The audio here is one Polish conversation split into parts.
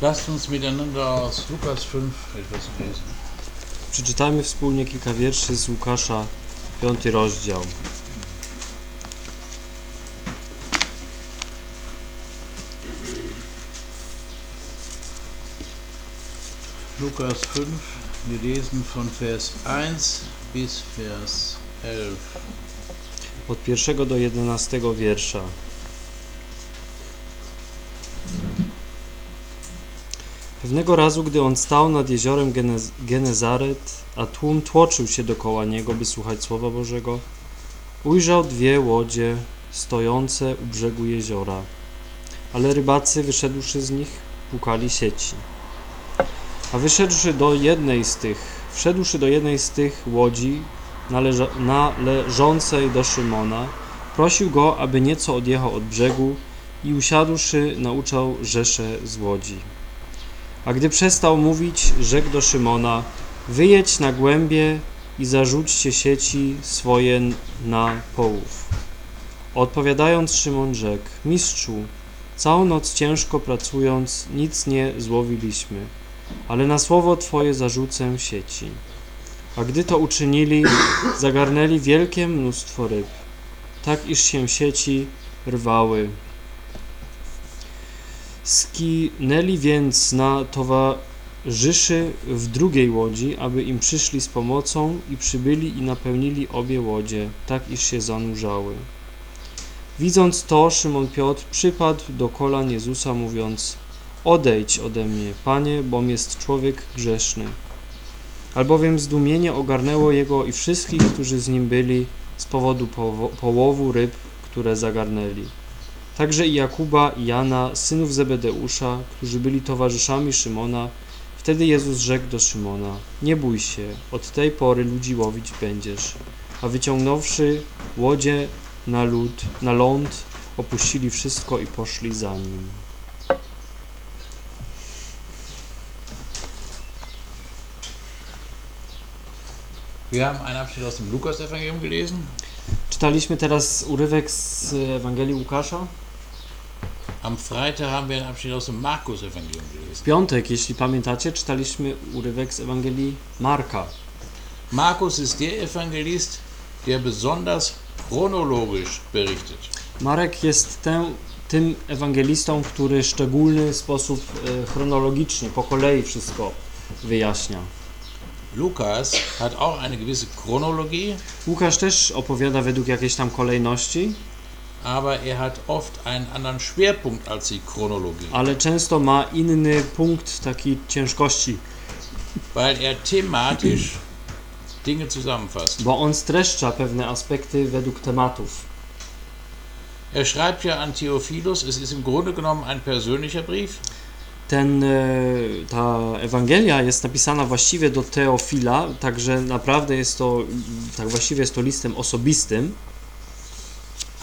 Lasst uns miteinander aus Lukas 5 etwas lesen. Przeczytajmy wspólnie kilka wierszy z Łukasza, piąty rozdział. Lukas 5, wir lesen von Vers 1 bis Vers 11. Od pierwszego do jedenastego wiersza. Pewnego razu, gdy on stał nad jeziorem Genez- Genezaret, a tłum tłoczył się dokoła niego, by słuchać Słowa Bożego, ujrzał dwie łodzie stojące u brzegu jeziora, ale rybacy, wyszedłszy z nich, pukali sieci. A wyszedłszy do jednej z tych, wszedłszy do jednej z tych łodzi, należącej do Szymona, prosił go, aby nieco odjechał od brzegu i usiadłszy, nauczał rzeszę z łodzi. A gdy przestał mówić, rzekł do Szymona: Wyjedź na głębie i zarzućcie sieci swoje na połów. Odpowiadając, Szymon rzekł: Mistrzu, całą noc ciężko pracując, nic nie złowiliśmy, ale na słowo Twoje zarzucę sieci. A gdy to uczynili, zagarnęli wielkie mnóstwo ryb, tak iż się sieci rwały. Skinęli więc na towarzyszy w drugiej łodzi, aby im przyszli z pomocą i przybyli i napełnili obie łodzie, tak iż się zanurzały. Widząc to, Szymon Piotr przypadł do kolan Jezusa, mówiąc: Odejdź ode mnie, panie, bom jest człowiek grzeszny. Albowiem zdumienie ogarnęło jego i wszystkich, którzy z nim byli, z powodu powo- połowu ryb, które zagarnęli. Także i Jakuba i Jana, synów Zebedeusza, którzy byli towarzyszami Szymona. Wtedy Jezus rzekł do Szymona: Nie bój się, od tej pory ludzi łowić będziesz. A wyciągnąwszy łodzie na lód, na ląd, opuścili wszystko i poszli za nim. Wir haben einen Abschnitt aus dem Lukas-Evangelium gelesen. Czytaliśmy teraz urywek z Ewangelii Łukasza. Am Freitag haben wir einen Abschnitt aus dem Markus-Evangelium W gelesen. piątek, jeśli pamiętacie, czytaliśmy urywek z Ewangelii Marka. Markus ist der Evangelist, der besonders chronologisch berichtet. Marek jest ten, tym ewangelistą, który w szczególny sposób e, chronologicznie, po kolei wszystko wyjaśnia. Lukas hat auch eine gewisse Chronologie, Łukasz też opowiada według jakiejś tam kolejności, aber er hat oft einen anderen Schwerpunkt als die Chronologie, ale często ma inny punkt takiej ciężkości, weil er thematisch Dinge zusammenfasst. bo on streszcza pewne aspekty według tematów. Er schreibt ja an Theophilus, es ist im Grunde genommen ein persönlicher Brief, Ten, e, ta Ewangelia jest napisana właściwie do Teofila, także naprawdę jest to, tak właściwie jest to listem osobistym,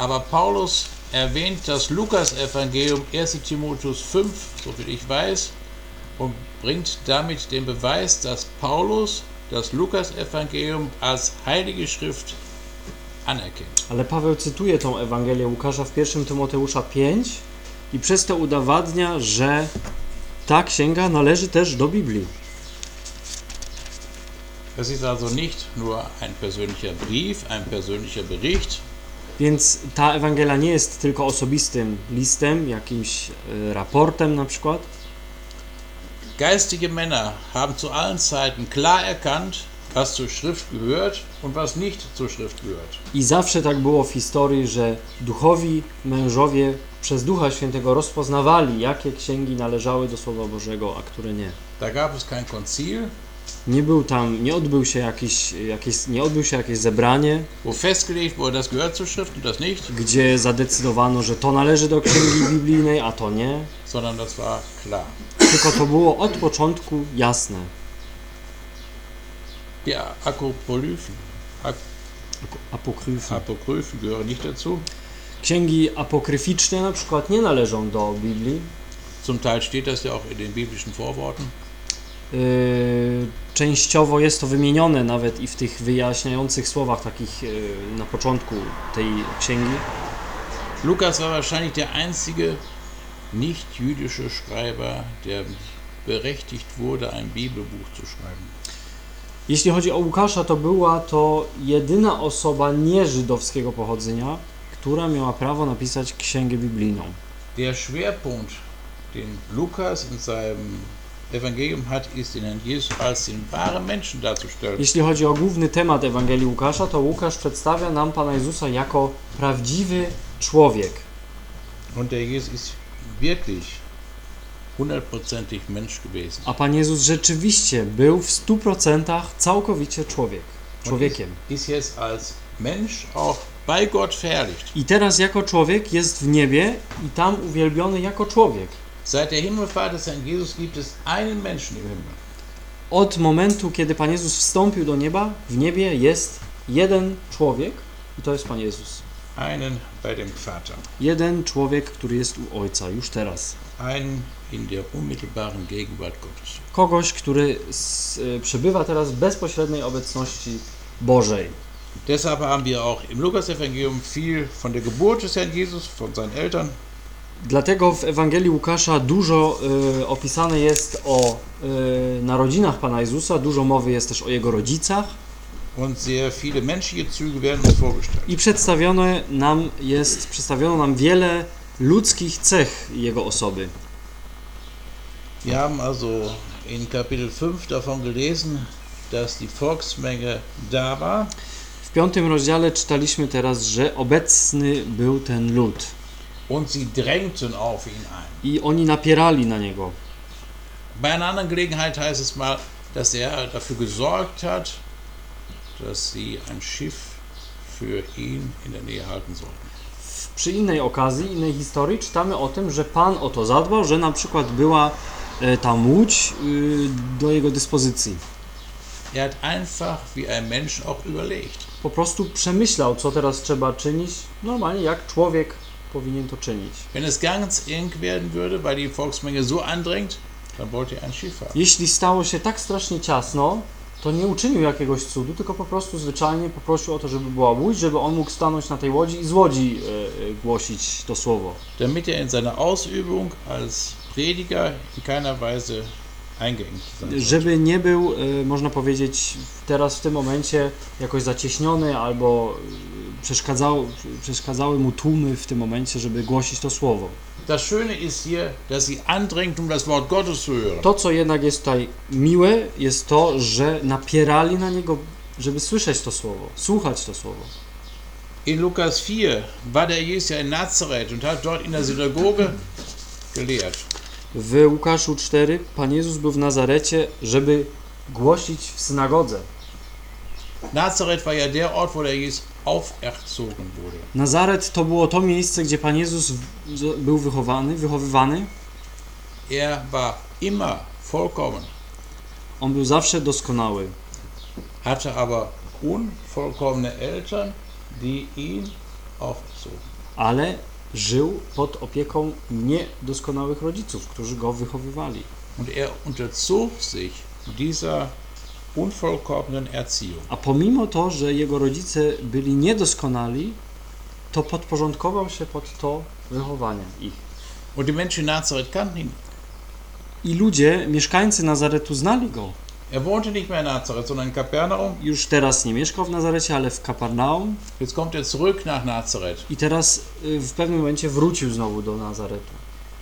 aber Paulus erwähnt das Lukas-Evangelium 1 Timotheus 5, soviel ich weiß, und bringt damit den Beweis, dass Paulus das Lukas-Evangelium als heilige Schrift anerkennt. Ale Paweł cytuje tą Ewangelię Łukasza w 1 Tymoteusza 5 i przez to udowadnia, że ta księga należy też do Biblii. Das ist also nicht nur ein persönlicher Brief, ein persönlicher Bericht, Więc ta Ewangelia nie jest tylko osobistym listem, jakimś e, raportem na przykład. Geistige Männer haben zu allen Zeiten klar erkannt, was zur Schrift gehört und was nicht zur Schrift gehört. I zawsze tak było w historii, że duchowi mężowie przez Ducha Świętego rozpoznawali, jakie księgi należały do Słowa Bożego, a które nie. Da gab es kein Konzil, Nie był tam, nie odbył się jakieś, jakieś, nie odbył się jakieś zebranie, wo festgelegt wurde, das gehört zur Schrift und das nicht, gdzie zadecydowano, że to należy do księgi biblijnej, a to nie. sondern das war klar. Tylko to było od początku jasne. Die Apokryphen, Apokryfy. Apokryphen gehören nicht dazu. Księgi apokryficzne na przykład nie należą do Biblii. Zum Teil steht das ja auch in den biblischen Vorworten. Yy, częściowo jest to wymienione nawet i w tych wyjaśniających słowach takich yy, na początku tej księgi. Lukas war wahrscheinlich der einzige nicht-jüdische Schreiber, der berechtigt wurde, ein Bibelbuch zu schreiben. Jeśli chodzi o Łukasza, to była to jedyna osoba nieżydowskiego pochodzenia, która miała prawo napisać księgę biblijną. Der Schwerpunkt, den Lukas in seinem Evangelium hat, ist Herrn Jesus als den wahren Menschen darzustellen. Jeśli chodzi o główny temat Ewangelii Łukasza, to Łukasz przedstawia nam Pana Jezusa jako prawdziwy człowiek. Und der Jesus ist wirklich hundertprozentig Mensch gewesen. A Pan Jezus rzeczywiście był w 100% całkowicie człowiek, człowiekiem. Ist jetzt als Mensch auch bei Gott verherrlicht. I teraz jako człowiek jest w niebie i tam uwielbiony jako człowiek. Seit der Himmelfahrt des Herrn Jesus gibt es einen Menschen im Himmel. Od momentu, kiedy Pan Jezus wstąpił do nieba, w niebie jest jeden człowiek i to jest Pan Jezus. Einen bei dem Vater. Jeden człowiek, który jest u Ojca już teraz. Einen in der unmittelbaren Gegenwart Gottes. Kogoś, który s, y, przebywa teraz w bezpośredniej obecności Bożej. Deshalb haben wir auch im Lukas-Evangelium viel von der Geburt des Herrn Jesus, von seinen Eltern, Dlatego w Ewangelii Łukasza dużo y, opisane jest o y, narodzinach Pana Jezusa, dużo mowy jest też o Jego rodzicach. I przedstawione nam jest, przedstawiono nam wiele ludzkich cech Jego osoby. Wir haben also in Kapitel 5 davon gelesen, dass die Volksmenge da war. W piątym rozdziale czytaliśmy teraz, że obecny był ten lud und sie drängten auf ihn ein. i oni napierali na Niego. Bei einer anderen Gelegenheit heißt es mal, dass er dafür gesorgt hat, dass sie ein Schiff für ihn in der Nähe halten sollten. Przy innej okazji, innej historii czytamy o tym, że Pan o to zadbał, że na przykład była e, ta łódź y, do Jego dyspozycji. Er hat einfach wie ein Mensch auch überlegt. po prostu przemyślał, co teraz trzeba czynić, normalnie jak człowiek powinien to czynić. Wenn es ganz eng werden würde, weil die Volksmenge so andrängt, dann wollte er ein Schiff haben. Jeśli stało się tak strasznie ciasno, to nie uczynił jakiegoś cudu, tylko po prostu zwyczajnie poprosił o to, żeby była łódź, żeby on mógł stanąć na tej łodzi i z łodzi e, e, głosić to słowo. Damit er in seiner Ausübung als Prediger in keiner Weise eingeengt. Żeby nie był, e, można powiedzieć, teraz w tym momencie jakoś zacieśniony albo e, przeszkadzał, przeszkadzały mu tłumy w tym momencie, żeby głosić to słowo. Das Schöne ist hier, dass sie andrängt, um das Wort Gottes zu hören. To, co jednak jest tutaj miłe, jest to, że napierali na niego, żeby słyszeć to słowo, słuchać to słowo. In Lukas 4 war der Jesus ja in Nazareth und hat dort in der Synagoge gelehrt. W Łukaszu 4 Pan Jezus był w Nazarecie, żeby głosić w synagodze. Nazareth war ja der Ort, wo der Jesus auferzogen wurde. Nazaret to było to miejsce, gdzie Pan Jezus był wychowany, wychowywany. Er war immer vollkommen, On był zawsze doskonały, hatte aber unvollkommene Eltern, die ihn aufzogen. ale żył pod opieką niedoskonałych rodziców, którzy go wychowywali. Und er unterzog sich dieser unvollkommenen Erziehung. A pomimo to, że jego rodzice byli niedoskonali, to podporządkował się pod to wychowanie ich. Und die Menschen in Nazareth kannten ihn. I ludzie, mieszkańcy Nazaretu znali go. Er wohnte nicht mehr in Nazareth, sondern in Kapernaum. Już teraz nie mieszkał w Nazarecie, ale w Kapernaum Jetzt kommt er zurück nach Nazareth. i teraz y, w pewnym momencie wrócił znowu do Nazaretu.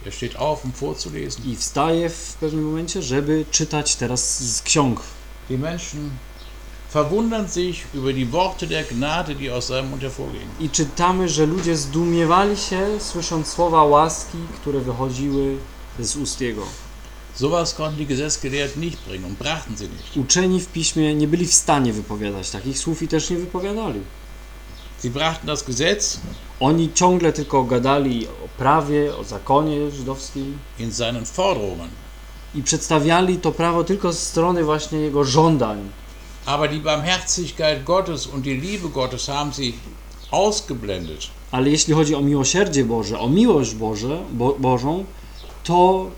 Er steht auf, um vorzulesen. I wstaje w pewnym momencie, żeby czytać teraz z ksiąg. Die Menschen verwundern sich über die Worte der Gnade, die aus seinem Mund hervorgehen. I czytamy, że ludzie zdumiewali się, słysząc słowa łaski, które wychodziły z ust Jego. Sowas konnten die Gesetzgelehrten nicht bringen und brachten sie nicht. Uczeni w piśmie nie byli w stanie wypowiadać takich słów i też nie wypowiadali. Sie brachten das Gesetz Oni ciągle tylko gadali o prawie, o zakonie żydowskim in seinen Forderungen. I przedstawiali to prawo tylko z strony właśnie jego żądań. Aber die Barmherzigkeit Gottes und die Liebe Gottes haben sie ausgeblendet. Ale jeśli chodzi o miłosierdzie Boże, o miłość Boże, Bo, Bożą, to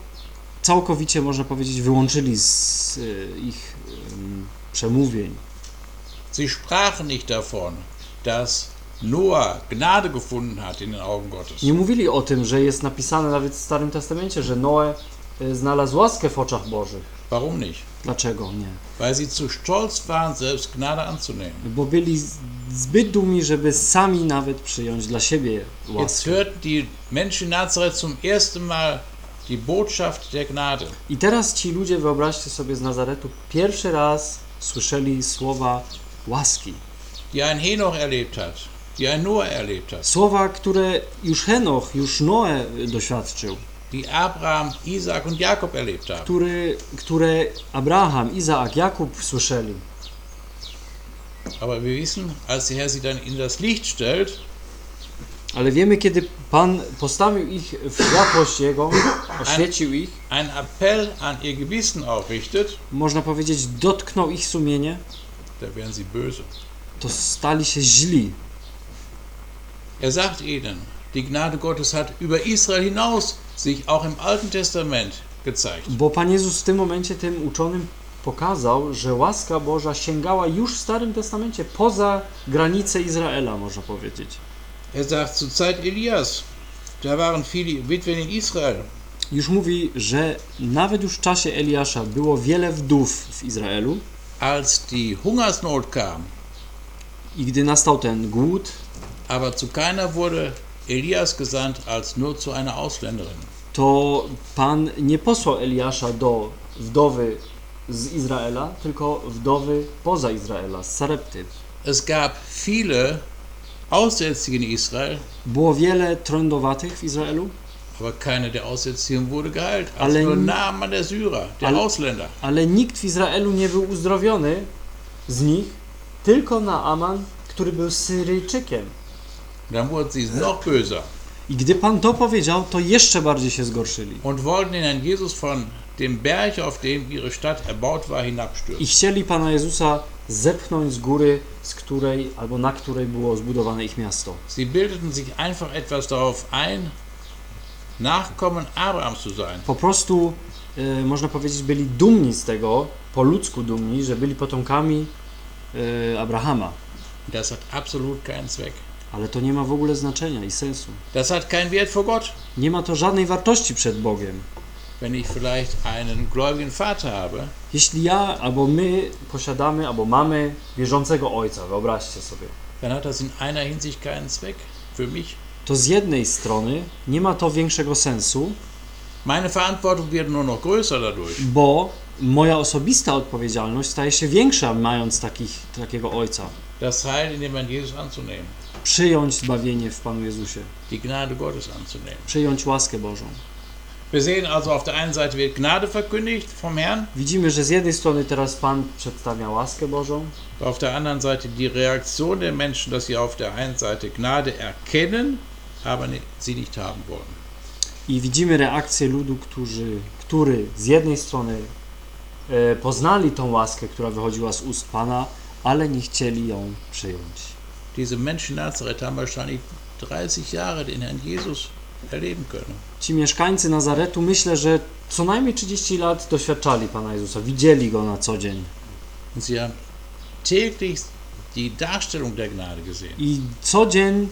całkowicie można powiedzieć wyłączyli z y, ich ym, przemówień. Sie sprachen nicht davon, dass Noah Gnade gefunden hat in den Augen Gottes. Nie mówili o tym, że jest napisane nawet w Starym Testamencie, że Noe znalazł łaskę w oczach Bożych. Warum nicht? Dlaczego nie? Weil sie zu stolz waren, selbst Gnade anzunehmen. Bo byli zbyt dumni, żeby sami nawet przyjąć dla siebie Jetzt łaskę. hörten die Menschen in Nazareth zum ersten Mal die Botschaft der Gnade. I teraz ci ludzie, wyobraźcie sobie z Nazaretu, pierwszy raz słyszeli słowa łaski. die ein Henoch erlebt hat, die ein Noah erlebt hat, Słowa, które już Henoch, już Noe doświadczył, die Abraham, Isaak und Jakob erlebt haben. który, które Abraham, Izaak, Jakub słyszeli. Aber wir wissen, als der Herr sie dann in das Licht stellt, Ale wiemy, kiedy Pan postawił ich w światłość Jego, oświecił ich, einen Appell an ihr Gewissen aufrichtet, można powiedzieć, dotknął ich sumienie, da werden sie böse. to stali się źli. Er sagt ihnen, die Gnade Gottes hat über Israel hinaus sich auch im Alten Testament gezeigt. Bo Pan Jezus w tym momencie tym uczonym pokazał, że łaska Boża sięgała już w Starym Testamencie poza granice Izraela, można powiedzieć. Er sagt, zur Zeit Elias, da waren viele Witwen in Israel. Już mówi, że nawet już w czasie Eliasza było wiele wdów w Izraelu Als die Hungersnot kam, i gdy nastał ten głód, aber zu keiner wurde Elias gesandt als nur zu einer Ausländerin. to Pan nie posłał Eliasza do wdowy z Izraela, tylko wdowy poza Izraela, z Sarepty. Es gab viele Aussätzige in Israel, Było wiele trądowatych w Izraelu, aber keine der Aussätzigen wurde geheilt, als Alle- nur Naaman der Syrer, der Alle- Ausländer. ale nikt w Izraelu nie był uzdrowiony z nich, tylko Naaman, który był Syryjczykiem. Noch böser I gdy Pan to powiedział, to jeszcze bardziej się zgorszyli. und wollten den Jesus von dem Berg, auf dem ihre Stadt erbaut war, I hinabstürzen. chcieli Pana Jezusa zepchnąć z góry, z której albo na której było zbudowane ich miasto. Sie bildeten sich einfach etwas darauf ein, Nachkommen Abrahams zu sein. Po prostu, e, można powiedzieć, byli dumni z tego, po ludzku dumni, że byli potomkami e, Abrahama. Das hat absolut keinen Zweck. Ale to nie ma w ogóle znaczenia i sensu. Das hat keinen Wert vor Gott. Nie ma to żadnej wartości przed Bogiem. Wenn ich vielleicht einen gläubigen Vater habe, Jeśli ja albo my posiadamy, albo mamy wierzącego ojca, wyobraźcie sobie, dann hat das in einer Hinsicht keinen Zweck für mich. to z jednej strony nie ma to większego sensu, Meine Verantwortung wird nur noch größer dadurch. bo moja osobista odpowiedzialność staje się większa, mając takich, takiego ojca. Das Heil in dem Herrn Jesus anzunehmen, Przyjąć zbawienie w Panu Jezusie, die Gnade Gottes anzunehmen. przyjąć łaskę Bożą. Wir sehen also, auf der einen Seite wird Gnade verkündigt vom Herrn, Widzimy, że z jednej strony teraz Pan przedstawia łaskę Bożą, auf der anderen Seite die Reaktion der Menschen, dass sie auf der einen Seite Gnade erkennen, aber sie nicht haben wollen. i widzimy reakcję ludu, którzy, który z jednej strony e, poznali tą łaskę, która wychodziła z ust Pana, ale nie chcieli ją przyjąć. Diese Menschen Nazareth haben wahrscheinlich 30 Jahre den Herrn Jesus erleben können. Ci mieszkańcy Nazaretu myślę, że co najmniej 30 lat doświadczali Pana Jezusa, widzieli Go na co dzień Und sie haben täglich die Darstellung der Gnade gesehen. i co dzień,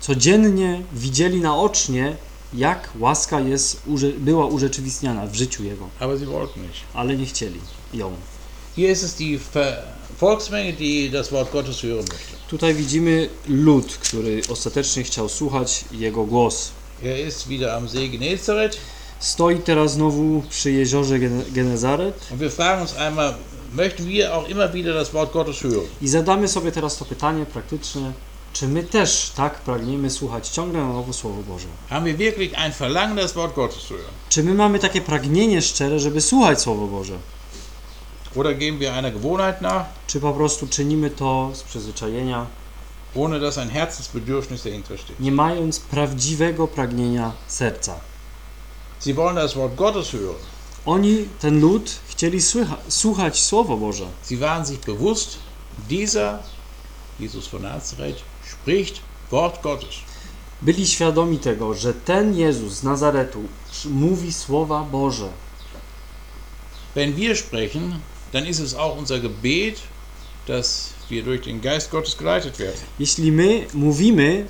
codziennie widzieli naocznie, jak łaska jest, była urzeczywistniana w życiu Jego, Aber sie wollten nicht. ale nie chcieli ją. Hier ist es die Ver Volksmenge, die das Wort Gottes hören möchte. Tutaj widzimy lud, który ostatecznie chciał słuchać Jego głos. Er ist wieder am See Genezareth Stoi teraz znowu przy jeziorze Gene- Genezaret und wir fragen uns einmal, möchten wir auch immer wieder das Wort Gottes hören? i zadamy sobie teraz to pytanie praktyczne, czy my też tak pragniemy słuchać ciągle na nowo Słowo Boże? Haben wir wirklich ein Verlangen, das Wort Gottes zu hören? Czy my mamy takie pragnienie szczere, żeby słuchać Słowo Boże? Oder geben wir einer Gewohnheit nach, Czy po prostu czynimy to z przyzwyczajenia, ohne dass ein Herzensbedürfnis dahinter steht? nie mając prawdziwego pragnienia serca? Sie wollen das Wort Gottes hören. Oni, ten lud, chcieli słycha- słuchać Słowo Boże. Sie waren sich bewusst, dieser Jesus von Nazareth spricht Wort Gottes. Byli świadomi tego, że ten Jezus z Nazaretu mówi Słowa Boże. Wenn wir sprechen, dann ist es auch unser Gebet, dass wir durch den Geist Gottes geleitet werden. Jeśli my mówimy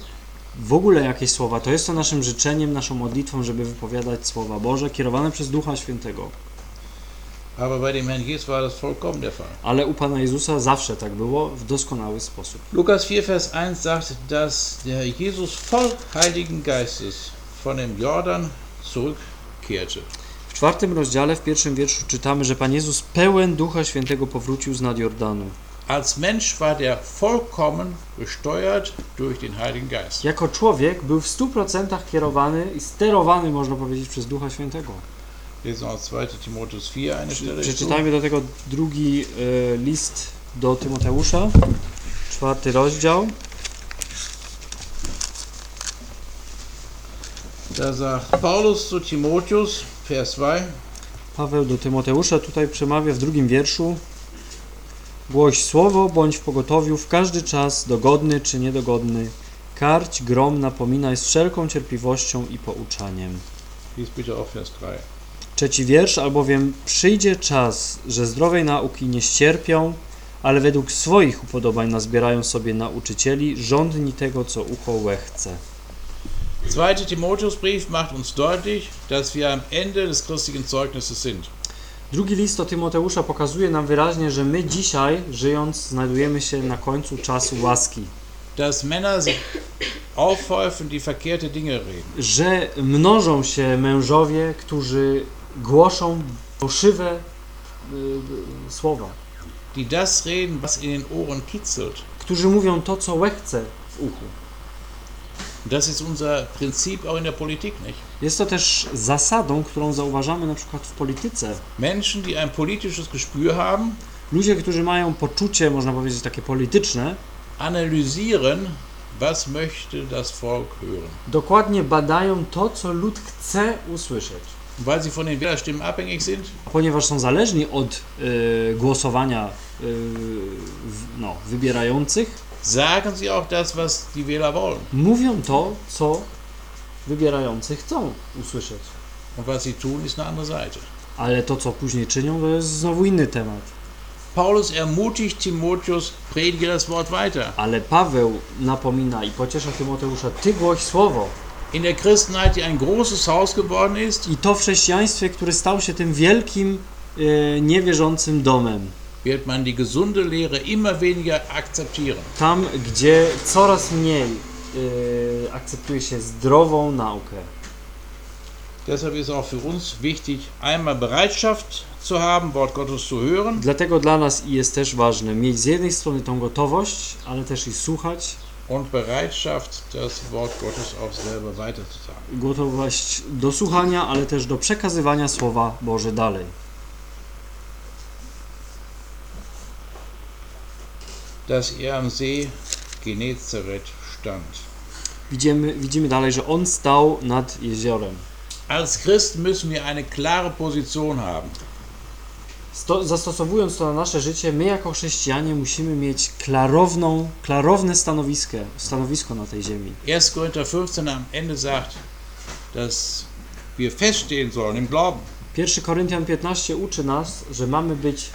w ogóle jakieś słowa, to jest to naszym życzeniem, naszą modlitwą, żeby wypowiadać słowa Boże kierowane przez Ducha Świętego. Aber bei dem Herrn Jesus war das vollkommen der Fall. Ale u Pana Jezusa zawsze tak było, w doskonały sposób. Lukas 4, Vers 1 sagt, dass der Jesus voll Heiligen Geistes von dem Jordan zurückkehrte. W czwartym rozdziale, w pierwszym wierszu czytamy, że Pan Jezus pełen Ducha Świętego powrócił z nad Jordanu. Als Mensch war der vollkommen gesteuert durch den Heiligen Geist. Jako człowiek był w 100% kierowany i sterowany, można powiedzieć, przez Ducha Świętego. Lesen wir aus 2. Timotheus 4 eine Stelle. dazu. Przeczytajmy do tego drugi e, list do Tymoteusza, czwarty rozdział. Da sagt Paulus zu Timotheus, Vers 2, Paweł do Tymoteusza tutaj przemawia w drugim wierszu. Głoś słowo, bądź w pogotowiu w każdy czas, dogodny czy niedogodny. Karć, grom, napominaj z wszelką cierpliwością i pouczaniem. lies bitte auch Vers 3. Trzeci wiersz, albowiem przyjdzie czas, że zdrowej nauki nie ścierpią, ale według swoich upodobań nazbierają sobie nauczycieli, żądni tego, co ucho łechce. Zweiter Timotheusbrief macht uns deutlich, dass wir am Ende des christlichen Zeugnisses sind. Drugi list do Tymoteusza pokazuje nam wyraźnie, że my dzisiaj, żyjąc, znajdujemy się na końcu czasu łaski. Dass Männer sich aufhäufen, die verkehrte Dinge reden. Że mnożą się mężowie, którzy głoszą fałszywe y, y, słowa, Die das reden, was in den Ohren kitzelt. którzy mówią to, co łechce w uchu. Das ist unser Prinzip auch in der Politik, nicht? Jest to też zasadą, którą zauważamy na przykład w polityce. Menschen, die ein politisches Gespür haben, Ludzie, którzy mają poczucie, można powiedzieć, takie polityczne, analysieren, was möchte das Volk hören. dokładnie badają to, co lud chce usłyszeć. Weil sie von den Wählerstimmen abhängig sind, Ponieważ są zależni od y, głosowania y, w, no, wybierających, sagen sie auch das, was die Wähler wollen. mówią to, co wybierający chcą usłyszeć. Und was sie tun, ist eine andere Seite. Ale to, co później czynią, to jest znowu inny temat. Paulus ermutigt Timotheus, predige das Wort weiter. Ale Paweł napomina i pociesza Tymoteusza, ty głoś słowo. In der Christenheit, die ein großes Haus geworden ist, I to w chrześcijaństwie, który stał się tym wielkim, y, niewierzącym domem. Wird man die gesunde Lehre immer weniger akzeptieren. Tam, gdzie coraz mniej y, akceptuje się zdrową naukę. Deshalb ist auch für uns wichtig, einmal Bereitschaft zu haben, Wort Gottes zu hören Dlatego dla nas jest też ważne mieć z jednej strony tą gotowość, ale też i słuchać, und Bereitschaft, das Wort Gottes auch selber weiterzusagen. gotowość do słuchania, ale też do przekazywania Słowa Boże dalej. Dass er am See Genezareth stand. Widzimy, widzimy dalej, że On stał nad jeziorem. Als Christen müssen wir eine klare Position haben. Sto, zastosowując to na nasze życie, my jako chrześcijanie musimy mieć klarowną, klarowne stanowisko, stanowisko na tej ziemi. 1. Korinther 15 am Ende sagt, dass wir feststehen sollen im Glauben. 1 Koryntian 15 uczy nas, że mamy być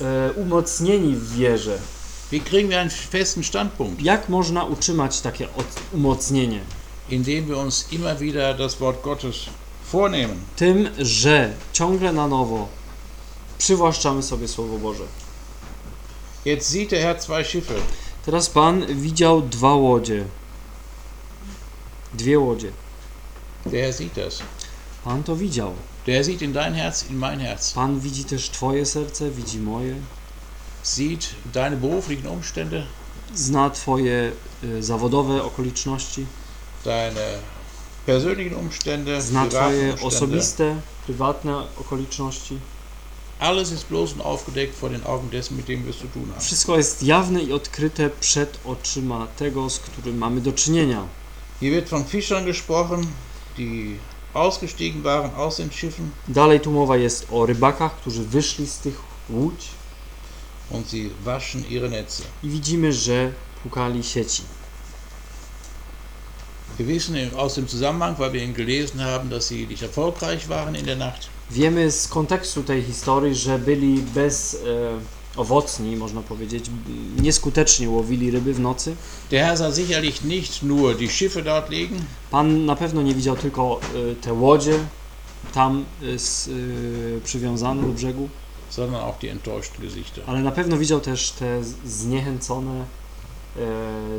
e, umocnieni w wierze. Wie kriegen wir einen festen Standpunkt? Jak można utrzymać takie umocnienie? Indem wir uns immer wieder das Wort Gottes vornehmen. Tym, że ciągle na nowo przywłaszczamy sobie Słowo Boże. Jetzt sieht der Herr zwei Schiffe. Teraz Pan widział dwa łodzie. Dwie łodzie. Der Herr sieht das. Pan to widział. Der sieht in dein Herz, in mein Herz. Pan widzi też Twoje serce, widzi moje. Sieht deine beruflichen Umstände, Zna Twoje y, zawodowe okoliczności. deine persönlichen Umstände, Zna Twoje Umstände. osobiste, prywatne okoliczności. Alles ist bloß und aufgedeckt vor den Augen dessen, mit dem wir es zu tun haben. Wszystko jest jawne i odkryte przed oczyma tego, z którym mamy do czynienia. Hier wird von Fischern gesprochen, die ausgestiegen waren aus den Schiffen Dalej tu mowa jest o rybakach, którzy wyszli z tych łódź und sie waschen ihre Netze. i widzimy, że płukali sieci. Wir wissen aus dem Zusammenhang, weil wir ihn gelesen haben, dass sie nicht erfolgreich waren in der Nacht. Wiemy z kontekstu tej historii, że byli bez, e, owocni, można powiedzieć, nieskutecznie łowili ryby w nocy. Der Herr sah sicherlich nicht nur die Schiffe dort liegen, Pan na pewno nie widział tylko y, te łodzie tam s- y, przywiązane do brzegu, sondern auch die enttäuschten Gesichter. ale na pewno widział też te zniechęcone e,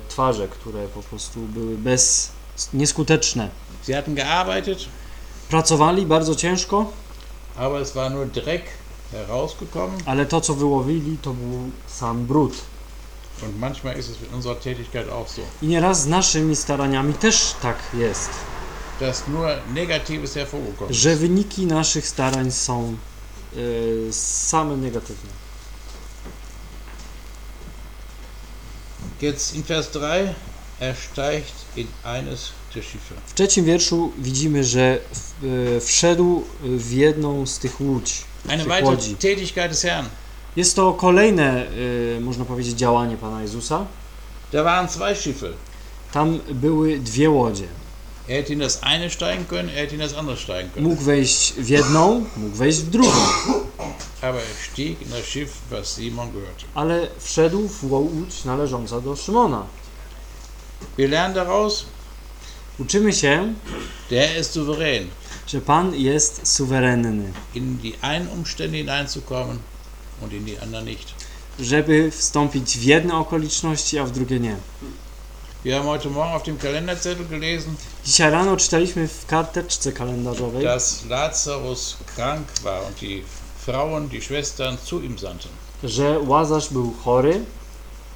twarze, które po prostu były bez, nieskuteczne. Sie hatten gearbeitet, Pracowali bardzo ciężko, aber es war nur Dreck herausgekommen. ale to, co wyłowili, to był sam brud. Und manchmal ist es mit unserer Tätigkeit auch so, I nieraz z naszymi staraniami też tak jest, dass nur Negatives hervorgekommen że wyniki naszych starań są e, same negatywne. Jetzt in Vers 3, er steigt in eines der Schiffe. W trzecim wierszu widzimy, że e, wszedł w jedną z tych łódź, Eine weitere. Tätigkeit des Herrn. Jest to kolejne, e, można powiedzieć, działanie Pana Jezusa. Da waren zwei Schiffe. Tam były dwie łodzie. Er hätte in das eine steigen können, er hätte in das andere steigen können. Mógł wejść w jedną, mógł wejść w drugą, Aber er stieg in das Schiff, was Simon gehörte. ale wszedł w łódź należąca do Szymona. Wir lernen daraus, Uczymy się, der ist souverän, że Pan jest suwerenny, in die einen Umstände hineinzukommen und in die anderen nicht. żeby wstąpić w jedne okoliczności, a w drugie nie. Wir haben heute Morgen auf dem Kalenderzettel gelesen, Dzisiaj rano czytaliśmy w karteczce kalendarzowej, dass Lazarus krank war und die Frauen, die Schwestern zu ihm sandten. że Łazarz był chory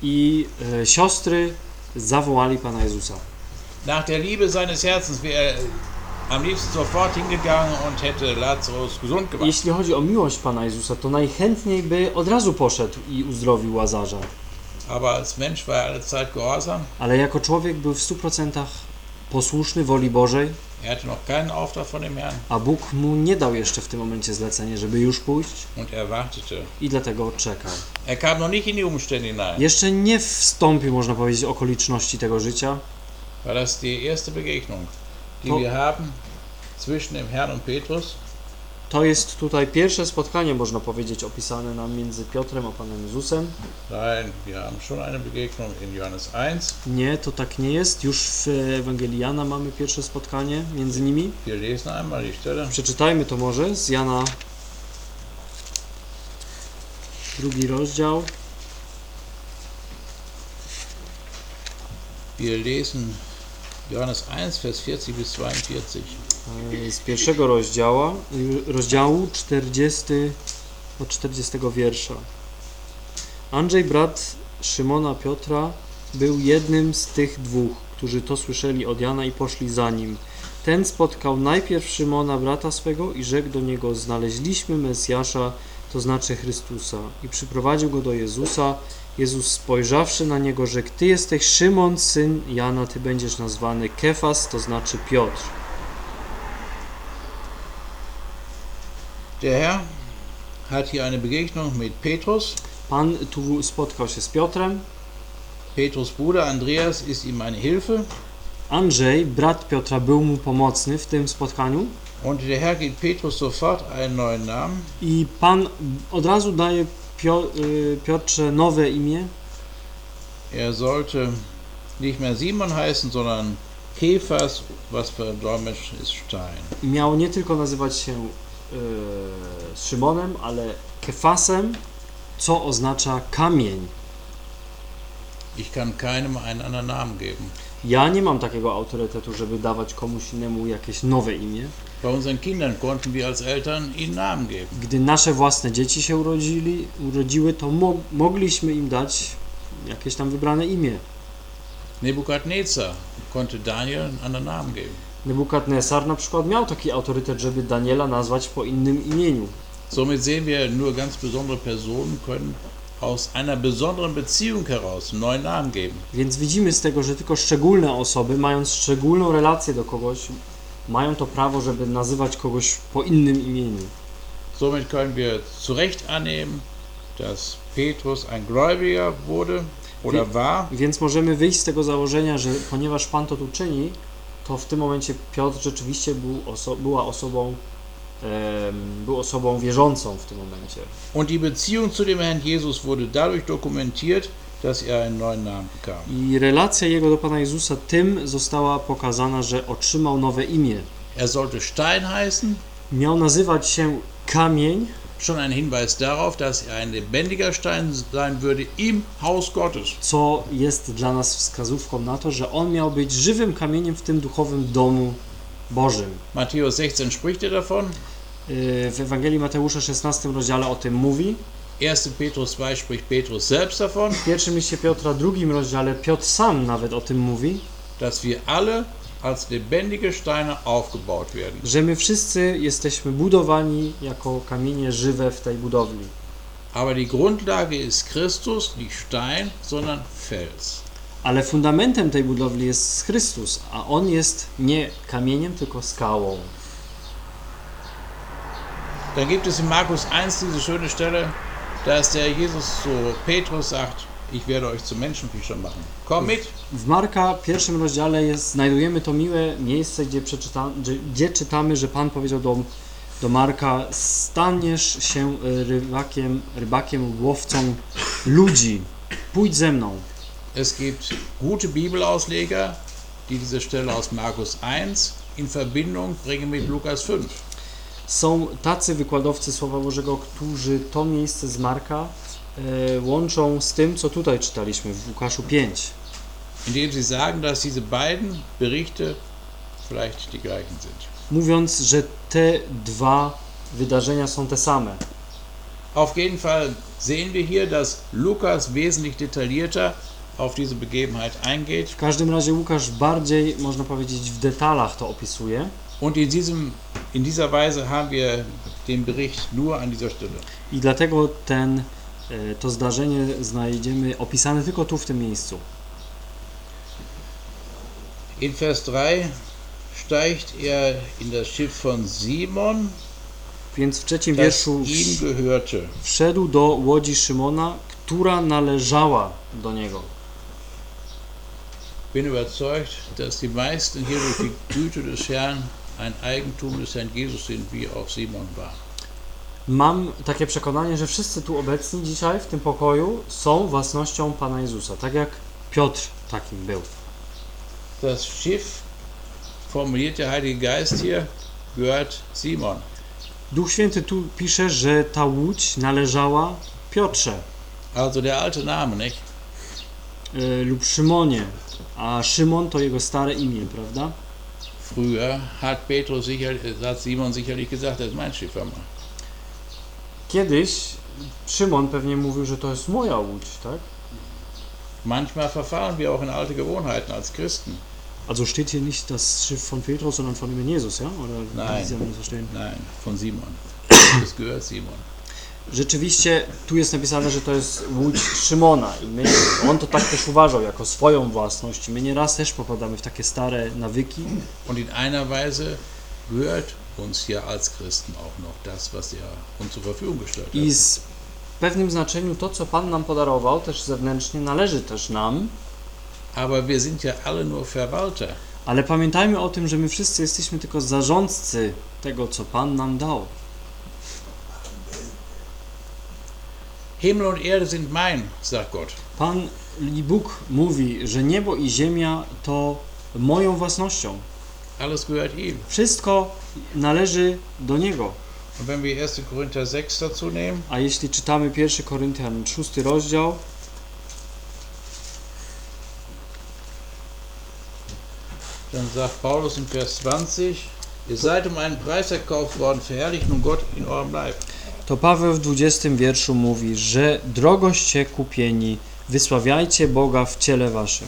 i e, siostry zawołali Pana Jezusa. Nach der Liebe seines Herzens wäre er am liebsten sofort hingegangen und hätte Lazarus gesund gemacht. Jeśli chodzi o miłość Pana Jezusa, to najchętniej by od razu poszedł i uzdrowił Łazarza. Aber als Mensch war er alle Zeit gehorsam. Ale jako człowiek był w 100% posłuszny woli Bożej, Er hatte noch keinen Auftrag von dem Herrn a Bóg mu nie dał jeszcze w tym momencie zlecenie, żeby już pójść und er wartete. i dlatego czekał. Er kam noch nicht in die Umstände hinein. Jeszcze nie wstąpił, można powiedzieć, okoliczności tego życia. War das die erste Begegnung, die To- wir haben zwischen dem Herrn und Petrus? To jest tutaj pierwsze spotkanie, można powiedzieć, opisane nam między Piotrem a Panem Jezusem. Nein, wir haben schon eine Begegnung in Johannes 1. Nie, to tak nie jest. Już w Ewangelii Jana mamy pierwsze spotkanie między nimi. Wir lesen einmal die Stelle. Przeczytajmy to może z Jana, drugi rozdział. Wir lesen Johannes 1, Vers 40 bis 42. e, z pierwszego rozdziału, rozdziału 40 od 40 wiersza. Andrzej, brat Szymona Piotra, był jednym z tych dwóch, którzy to słyszeli od Jana i poszli za nim. Ten spotkał najpierw Szymona, brata swego, i rzekł do niego: Znaleźliśmy Mesjasza, to znaczy Chrystusa. I przyprowadził go do Jezusa. Jezus spojrzawszy na niego, rzekł: Ty jesteś Szymon, syn Jana, ty będziesz nazwany Kefas, to znaczy Piotr. Der Herr hat hier eine Begegnung mit Petrus. Pan tu spotkał się z Piotrem. Petrus Bruder Andreas ist ihm eine Hilfe. Andrzej, brat Piotra, był mu pomocny w tym spotkaniu Und der Herr gibt Petrus sofort einen neuen Namen. i Pan od razu daje Pio, Piotrze nowe imię. Er sollte nicht mehr Simon heißen, sondern Kephas, was verdolmetscht ist Stein. Miał nie tylko nazywać się y, Szymonem, ale Kefasem, co oznacza kamień. Ich kann keinem einen anderen Namen geben. Ja nie mam takiego autorytetu, żeby dawać komuś innemu jakieś nowe imię. Bei unseren Kindern konnten wir als Eltern ihnen Namen geben. Gdy nasze własne dzieci się urodzili, urodziły, to mo mogliśmy im dać jakieś tam wybrane imię. Nebukadnezar konnte Daniel einen anderen Namen geben. Nebukadnesar na przykład miał taki autorytet, żeby Daniela nazwać po innym imieniu. Somit sehen wir, nur ganz besondere Personen können aus einer besonderen Beziehung heraus einen neuen Namen geben. Więc widzimy z tego, że tylko szczególne osoby, mając szczególną relację do kogoś, mają to prawo, żeby nazywać kogoś po innym imieniu. Somit können wir zu Recht annehmen, dass Petrus ein Gläubiger wurde oder war Więc możemy wyjść z tego założenia, że ponieważ Pan to tu czyni, to w tym momencie Piotr rzeczywiście był oso była osobą był osobą wierzącą w tym momencie. Und die Beziehung zu dem Herrn Jesus wurde dadurch dokumentiert, dass er einen neuen Namen bekam. I relacja jego do Pana Jezusa tym została pokazana, że otrzymał nowe imię. Er sollte Stein heißen, Miał nazywać się Kamień, schon ein Hinweis darauf, dass er ein lebendiger Stein sein würde im Haus Gottes. co jest dla nas wskazówką na to, że on miał być żywym kamieniem w tym duchowym domu Bożym. Matthäus 16 spricht er davon. Yy, W Ewangelii Mateusza 16 rozdziale o tym mówi. 1. Petrus 2 spricht Petrus selbst davon, W pierwszym liście Piotra, drugim rozdziale Piotr sam nawet o tym mówi, dass wir alle als lebendige Steine aufgebaut werden. że my wszyscy jesteśmy budowani jako kamienie żywe w tej budowli. Aber die Grundlage ist Christus, nicht Stein, sondern Fels. Ale fundamentem tej budowli jest Chrystus, a On jest nie kamieniem, tylko skałą. Dann gibt es in Markus 1 diese schöne Stelle, dass der Jesus zu Petrus sagt, ich werde euch zu Menschenfischern machen. Komm mit. W Marka pierwszym rozdziale jest, znajdujemy to miłe miejsce, gdzie, przeczyta, gdzie, gdzie czytamy, że Pan powiedział do, do Marka, staniesz się y, rybakiem, rybakiem, łowcą ludzi, pójdź ze mną. Es gibt gute Bibelausleger, die diese Stelle aus Markus 1 in Verbindung bringen mit Lukas 5. Są tacy wykładowcy Słowa Bożego, którzy to miejsce z Marka łączą z tym, co tutaj czytaliśmy w Łukaszu 5. indem sie sagen, dass diese beiden Berichte vielleicht die gleichen sind. Mówiąc, że te dwa wydarzenia są te same. Auf jeden Fall sehen wir hier, dass Lukas wesentlich detaillierter auf diese Begebenheit eingeht W każdym razie Łukasz bardziej, można powiedzieć, w detalach to opisuje. und in, diesem, in dieser Weise haben wir den Bericht nur an dieser Stelle. I dlatego ten, e, to zdarzenie znajdziemy opisane tylko tu, w tym miejscu. In Vers 3 steigt er in das Schiff von Simon, Więc w trzecim wierszu wszedł do łodzi Szymona, która należała do niego. bin überzeugt, dass die meisten hier durch die Güte des Herrn ein Eigentum des Herrn Jesus sind, wie auch Simon war. Mam takie przekonanie, że wszyscy tu obecni dzisiaj w tym pokoju są własnością Pana Jezusa, tak jak Piotr takim był. Das Schiff, formuliert der Heilige Geist hier, gehört Simon. Duch Święty tu pisze, że ta łódź należała Piotrze Also der alte Name, nicht? y, lub Szymonie, a Szymon to jego stare imię, prawda? Früher hat Petrus sicher, hat Simon sicherlich gesagt, das ist mein Schiff. Kiedyś Szymon pewnie mówił, że to jest moja łódź, tak? Manchmal verfallen wir auch in alte Gewohnheiten als Christen. Also steht hier nicht das Schiff von Petrus, sondern von dem Herrn Jesus, ja? Oder Nein. wie Sie haben das verstehen? Nein, von Simon. Es gehört Simon. Rzeczywiście tu jest napisane, że to jest łódź Szymona i my, on to tak też uważał jako swoją własność. My nieraz też popadamy w takie stare nawyki Und in einer Weise gehört uns ja als Christen auch noch das, was er uns zur Verfügung gestellt hat. i z pewnym znaczeniu to, co Pan nam podarował, też zewnętrznie należy też nam, Aber wir sind ja alle nur Verwalter. ale pamiętajmy o tym, że my wszyscy jesteśmy tylko zarządcy tego, co Pan nam dał. Himmel und Erde sind mein, sagt Gott. Pan i Bóg mówi, że niebo i ziemia to moją własnością. Alles gehört ihm. Wszystko należy do Niego. Und wenn wir 1. Korinther 6 dazu nehmen, A jeśli czytamy 1 Koryntian 6 rozdział, dann sagt Paulus in Vers 20, ihr seid um einen Preis erkauft worden, verherrlicht nun Gott in eurem Leib. to Paweł w 20 wierszu mówi, że drogoście kupieni, wysławiajcie Boga w ciele waszym.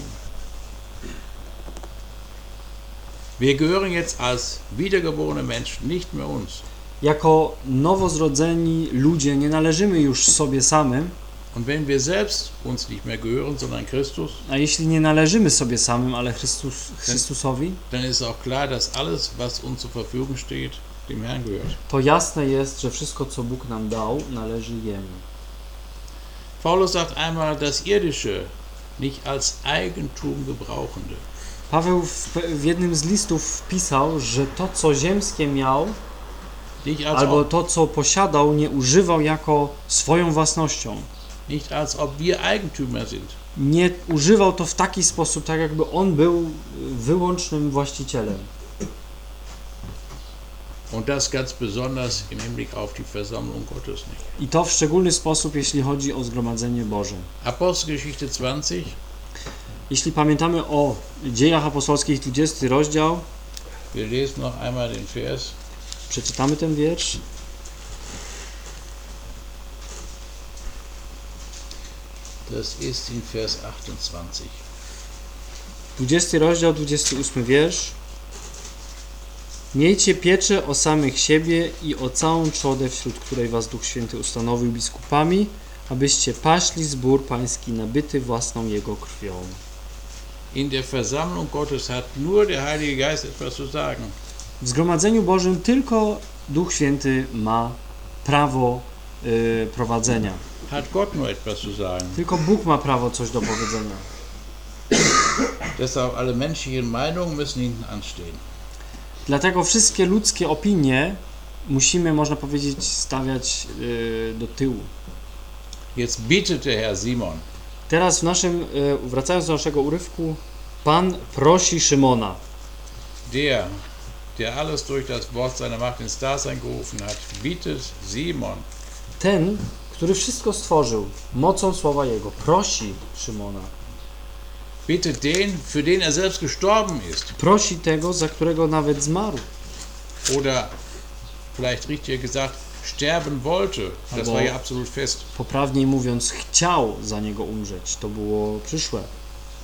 Wir gehören jetzt als wiedergeborene Menschen nicht mehr uns. Jako nowozrodzeni ludzie nie należymy już sobie samym, Und wenn wir selbst uns nicht mehr gehören, sondern Christus, a jeśli nie należymy sobie samym, ale Chrystus, Chrystusowi, dann ist auch klar, dass alles, was uns zur Verfügung steht, dem Herrn gehört. to jasne jest, że wszystko, co Bóg nam dał, należy Jemu. Paulus sagt einmal, das Irdische nicht als Eigentum gebrauchende. Paweł w, w jednym z listów wpisał, że to, co ziemskie miał, Nicht als, albo ob, to, co posiadał, nie używał jako swoją własnością. nicht als ob wir Eigentümer sind. Nie używał to w taki sposób, tak jakby on był wyłącznym właścicielem. Und das ganz besonders im Hinblick auf die Versammlung Gottes nicht. I to w szczególny sposób, jeśli chodzi o zgromadzenie Boże. Apostelgeschichte 20, Jeśli pamiętamy o dziejach apostolskich 20 rozdział, wir lesen noch einmal den Vers. przeczytamy ten wiersz. Das ist in Vers 28. 20 rozdział, 28 wiersz. Miejcie pieczę o samych siebie i o całą trzodę, wśród której was Duch Święty ustanowił biskupami, abyście paśli zbór pański nabyty własną Jego krwią. In der Versammlung Gottes hat nur der Heilige Geist etwas zu sagen. W Zgromadzeniu Bożym tylko Duch Święty ma prawo y, prowadzenia. Hat Gott nur etwas zu sagen. Tylko Bóg ma prawo coś do powiedzenia. Deshalb alle menschlichen Meinungen müssen hinten anstehen. Dlatego wszystkie ludzkie opinie musimy, można powiedzieć, stawiać y, do tyłu. Jetzt bittet der Herr Simon, Teraz w naszym, y, wracając do naszego urywku, Pan prosi Szymona, der, der alles durch das Wort seiner Macht ins Dasein gerufen hat, bittet Simon, ten, który wszystko stworzył mocą słowa Jego, prosi Szymona. bittet den, für den er selbst gestorben ist. Prosi tego, za którego nawet zmarł. Oder vielleicht richtiger gesagt, sterben wollte. Das Aber- war ja absolut fest. Poprawniej mówiąc, chciał za niego umrzeć. To było przyszłe.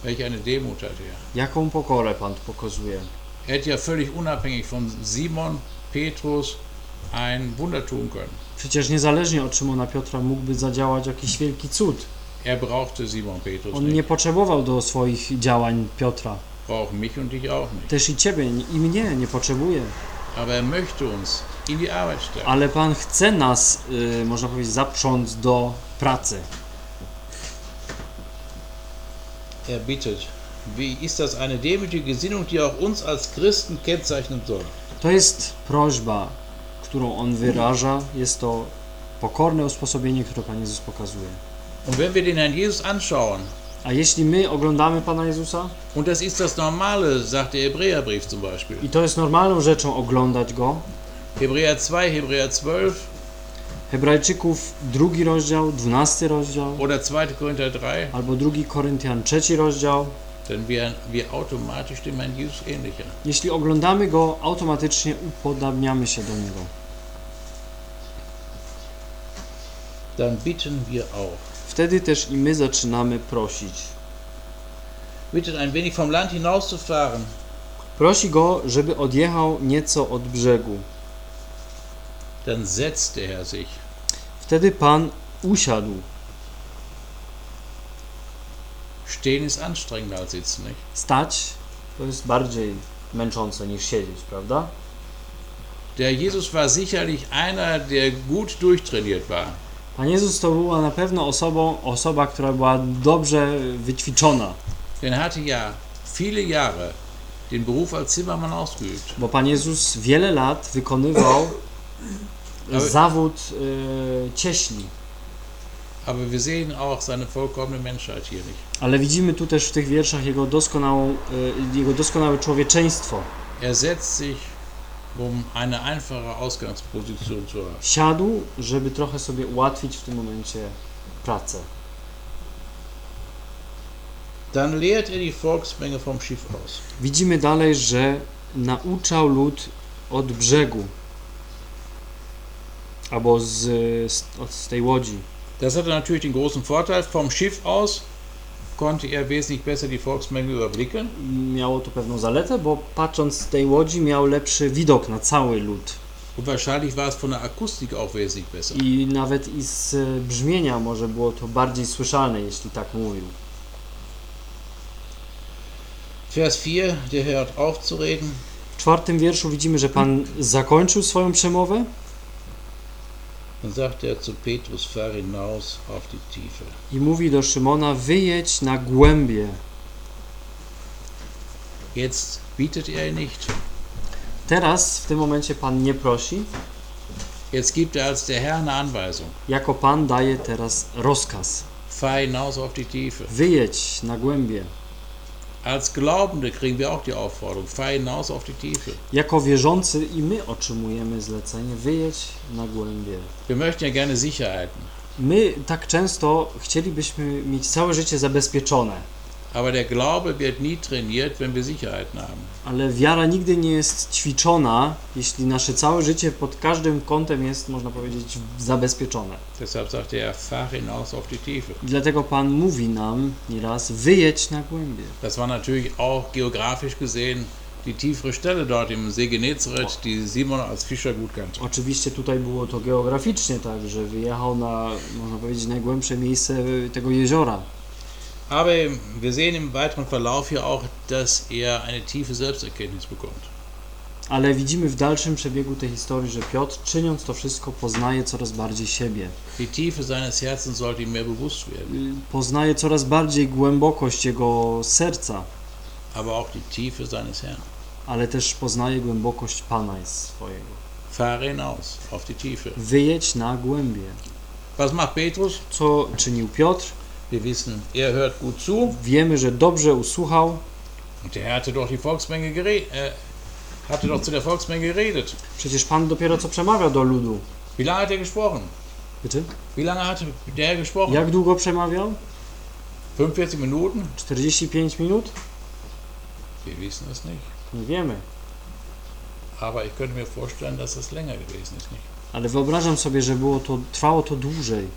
Welch eine Demut hat er. Jaką pokorę Pan pokazuje? Er hätte ja völlig unabhängig von Simon, Petrus ein Wunder tun können. Przecież niezależnie od Szymona Piotra mógłby zadziałać jakiś wielki cud. Er brauchte Simon Petrus On nie potrzebował do swoich działań Piotra. Braucht mich und dich auch nicht. Też i Ciebie, i mnie nie potrzebuje. Aber er möchte uns Ale Pan chce nas, y, można powiedzieć, zaprząc do pracy. Er bittet. Wie ist das eine demütige Gesinnung, die auch uns als Christen kennzeichnen soll? To jest prośba, którą On wyraża. Jest to pokorne usposobienie, które Pan Jezus pokazuje. Und wenn wir den Herrn Jesus anschauen, A jeśli my oglądamy Pana Jezusa, und das ist das Normale, sagt der Hebräerbrief zum Beispiel. i to jest normalną rzeczą oglądać Go, Hebräer 2, Hebräer 12 Hebrajczyków drugi rozdział, dwunasty rozdział, oder 2. Korinther 3, albo drugi Koryntian trzeci rozdział, dann werden wir automatisch dem Herrn Jesus ähnlicher. jeśli oglądamy Go, automatycznie upodabniamy się do Niego. Dann bitten wir auch. Wtedy też i my zaczynamy prosić. Bittet ein wenig vom Land hinauszufahren. Prosi Go, żeby odjechał nieco od brzegu. Dann setzt der Herr sich. Wtedy Pan usiadł. Stehen ist anstrengender als sitzen, nicht? Stać to jest bardziej męczące niż siedzieć, prawda? Der Jesus war sicherlich einer, der gut durchtrainiert war. Pan Jezus to była na pewno osobą, osoba, która była dobrze wyćwiczona, Denn er hatte ja viele Jahre den Beruf als Zimmermann ausgeübt. bo Pan Jezus wiele lat wykonywał zawód y, cieśli. Ale widzimy tu też w tych wierszach jego, doskonałą, y, jego doskonałe człowieczeństwo. Er setzt sich, um eine einfache Ausgangsposition zu haben. Siadł, żeby trochę sobie ułatwić w tym momencie pracę. Dann lehrt er die Volksmenge vom Schiff aus. Widzimy dalej, że nauczał lud od brzegu. Albo z, z, od- z tej łodzi. Das hatte natürlich den großen Vorteil, vom Schiff aus konnte er wesentlich besser die Volksmenge überblicken. Miało to pewną zaletę, bo patrząc z tej łodzi miał lepszy widok na cały lud. Und wahrscheinlich war es von der Akustik auch wesentlich besser. I nawet i z e, brzmienia może było to bardziej słyszalne, jeśli tak mówił. Vers 4, der hört auf zu reden. W czwartym wierszu widzimy, że Pan zakończył swoją przemowę Dann er zu Petrus, fahr hinaus auf die Tiefe. i mówi do Szymona, wyjedź na głębie. Jetzt bietet er nicht, Teraz w tym momencie Pan nie prosi, Jetzt gibt er als der Herr eine Anweisung. Jako Pan daje teraz rozkaz. Fahr hinaus auf die Tiefe. Wyjedź na głębie. Als Glaubende kriegen wir auch die Aufforderung, fahr hinaus auf die Tiefe. Jako wierzący i my otrzymujemy zlecenie wyjedź na głębie. Wir möchten ja gerne Sicherheiten, My tak często chcielibyśmy mieć całe życie zabezpieczone, aber der Glaube wird nie trainiert, wenn wir Sicherheiten haben. ale wiara nigdy nie jest ćwiczona, jeśli nasze całe życie pod każdym kątem jest, można powiedzieć, zabezpieczone. Deshalb sagt er, fahr hinaus auf die Tiefe. Dlatego Pan mówi nam nieraz, wyjedź na głębie. Das war natürlich auch geografisch gesehen die tiefere Stelle dort im See Genezareth, die Simon als Fischer gut kannte. Oczywiście tutaj było to geograficznie tak, że wyjechał na, można powiedzieć, najgłębsze miejsce tego jeziora. Aber wir sehen im weiteren Verlauf hier auch, dass er eine tiefe Selbsterkenntnis bekommt. Ale widzimy w dalszym przebiegu tej historii, że Piotr, czyniąc to wszystko, poznaje coraz bardziej siebie. Die Tiefe seines Herzens sollte ihm mehr bewusst werden, Poznaje coraz bardziej głębokość jego serca, aber auch die Tiefe seines Herrn. ale też poznaje głębokość Pana jest swojego. Fahr hinaus auf die Tiefe. Wyjedź na głębie. Was macht Petrus? Co czynił Piotr? Wir wissen, er hört gut zu. Wiemy, że dobrze usłuchał. Und der hatte doch die Volksmenge geredet, äh, hatte doch zu der Volksmenge geredet. Przecież Pan dopiero co przemawiał do ludu. Wie lange hat er gesprochen? Wiecie? Wie lange hat der gesprochen? Jak długo przemawiał? 45 Minuten? 45 minut? Wir wissen es nicht. Nie wiemy. Aber ich könnte mir vorstellen, dass es länger gewesen ist. Nicht? Ale wyobrażam sobie, że było to, trwało to dłużej.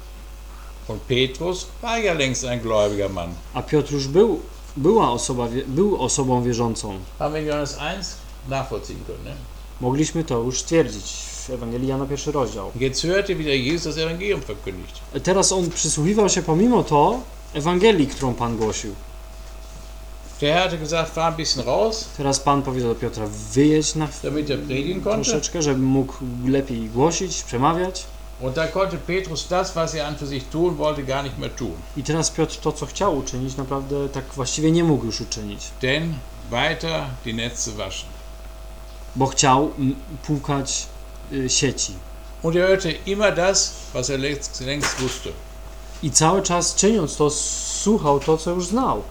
Und Petrus war ja längst ein gläubiger Mann. A Piotr już był, była osoba, był osobą wierzącą. Haben wir Johannes 1 nachvollziehen können. Ne? Mogliśmy to już stwierdzić w Ewangelii Jana pierwszy rozdział. Jetzt hörte wieder Jesus das Evangelium verkündigt. Teraz on przysłuchiwał się pomimo to Ewangelii, którą Pan głosił. Der Herr hatte gesagt, fahr ein bisschen raus, Teraz Pan powiedział do Piotra, wyjedź na damit er predigen konnte. troszeczkę, żeby mógł lepiej głosić, przemawiać. Und da konnte Petrus das, was er an für sich tun wollte, gar nicht mehr tun. I teraz Piotr to, co chciał uczynić, naprawdę tak właściwie nie mógł już uczynić. Denn weiter die Netze waschen. Bo chciał płukać y, sieci. Und er hörte immer das, was er längst, längst wusste. I cały czas czyniąc to, słuchał to, co już znał.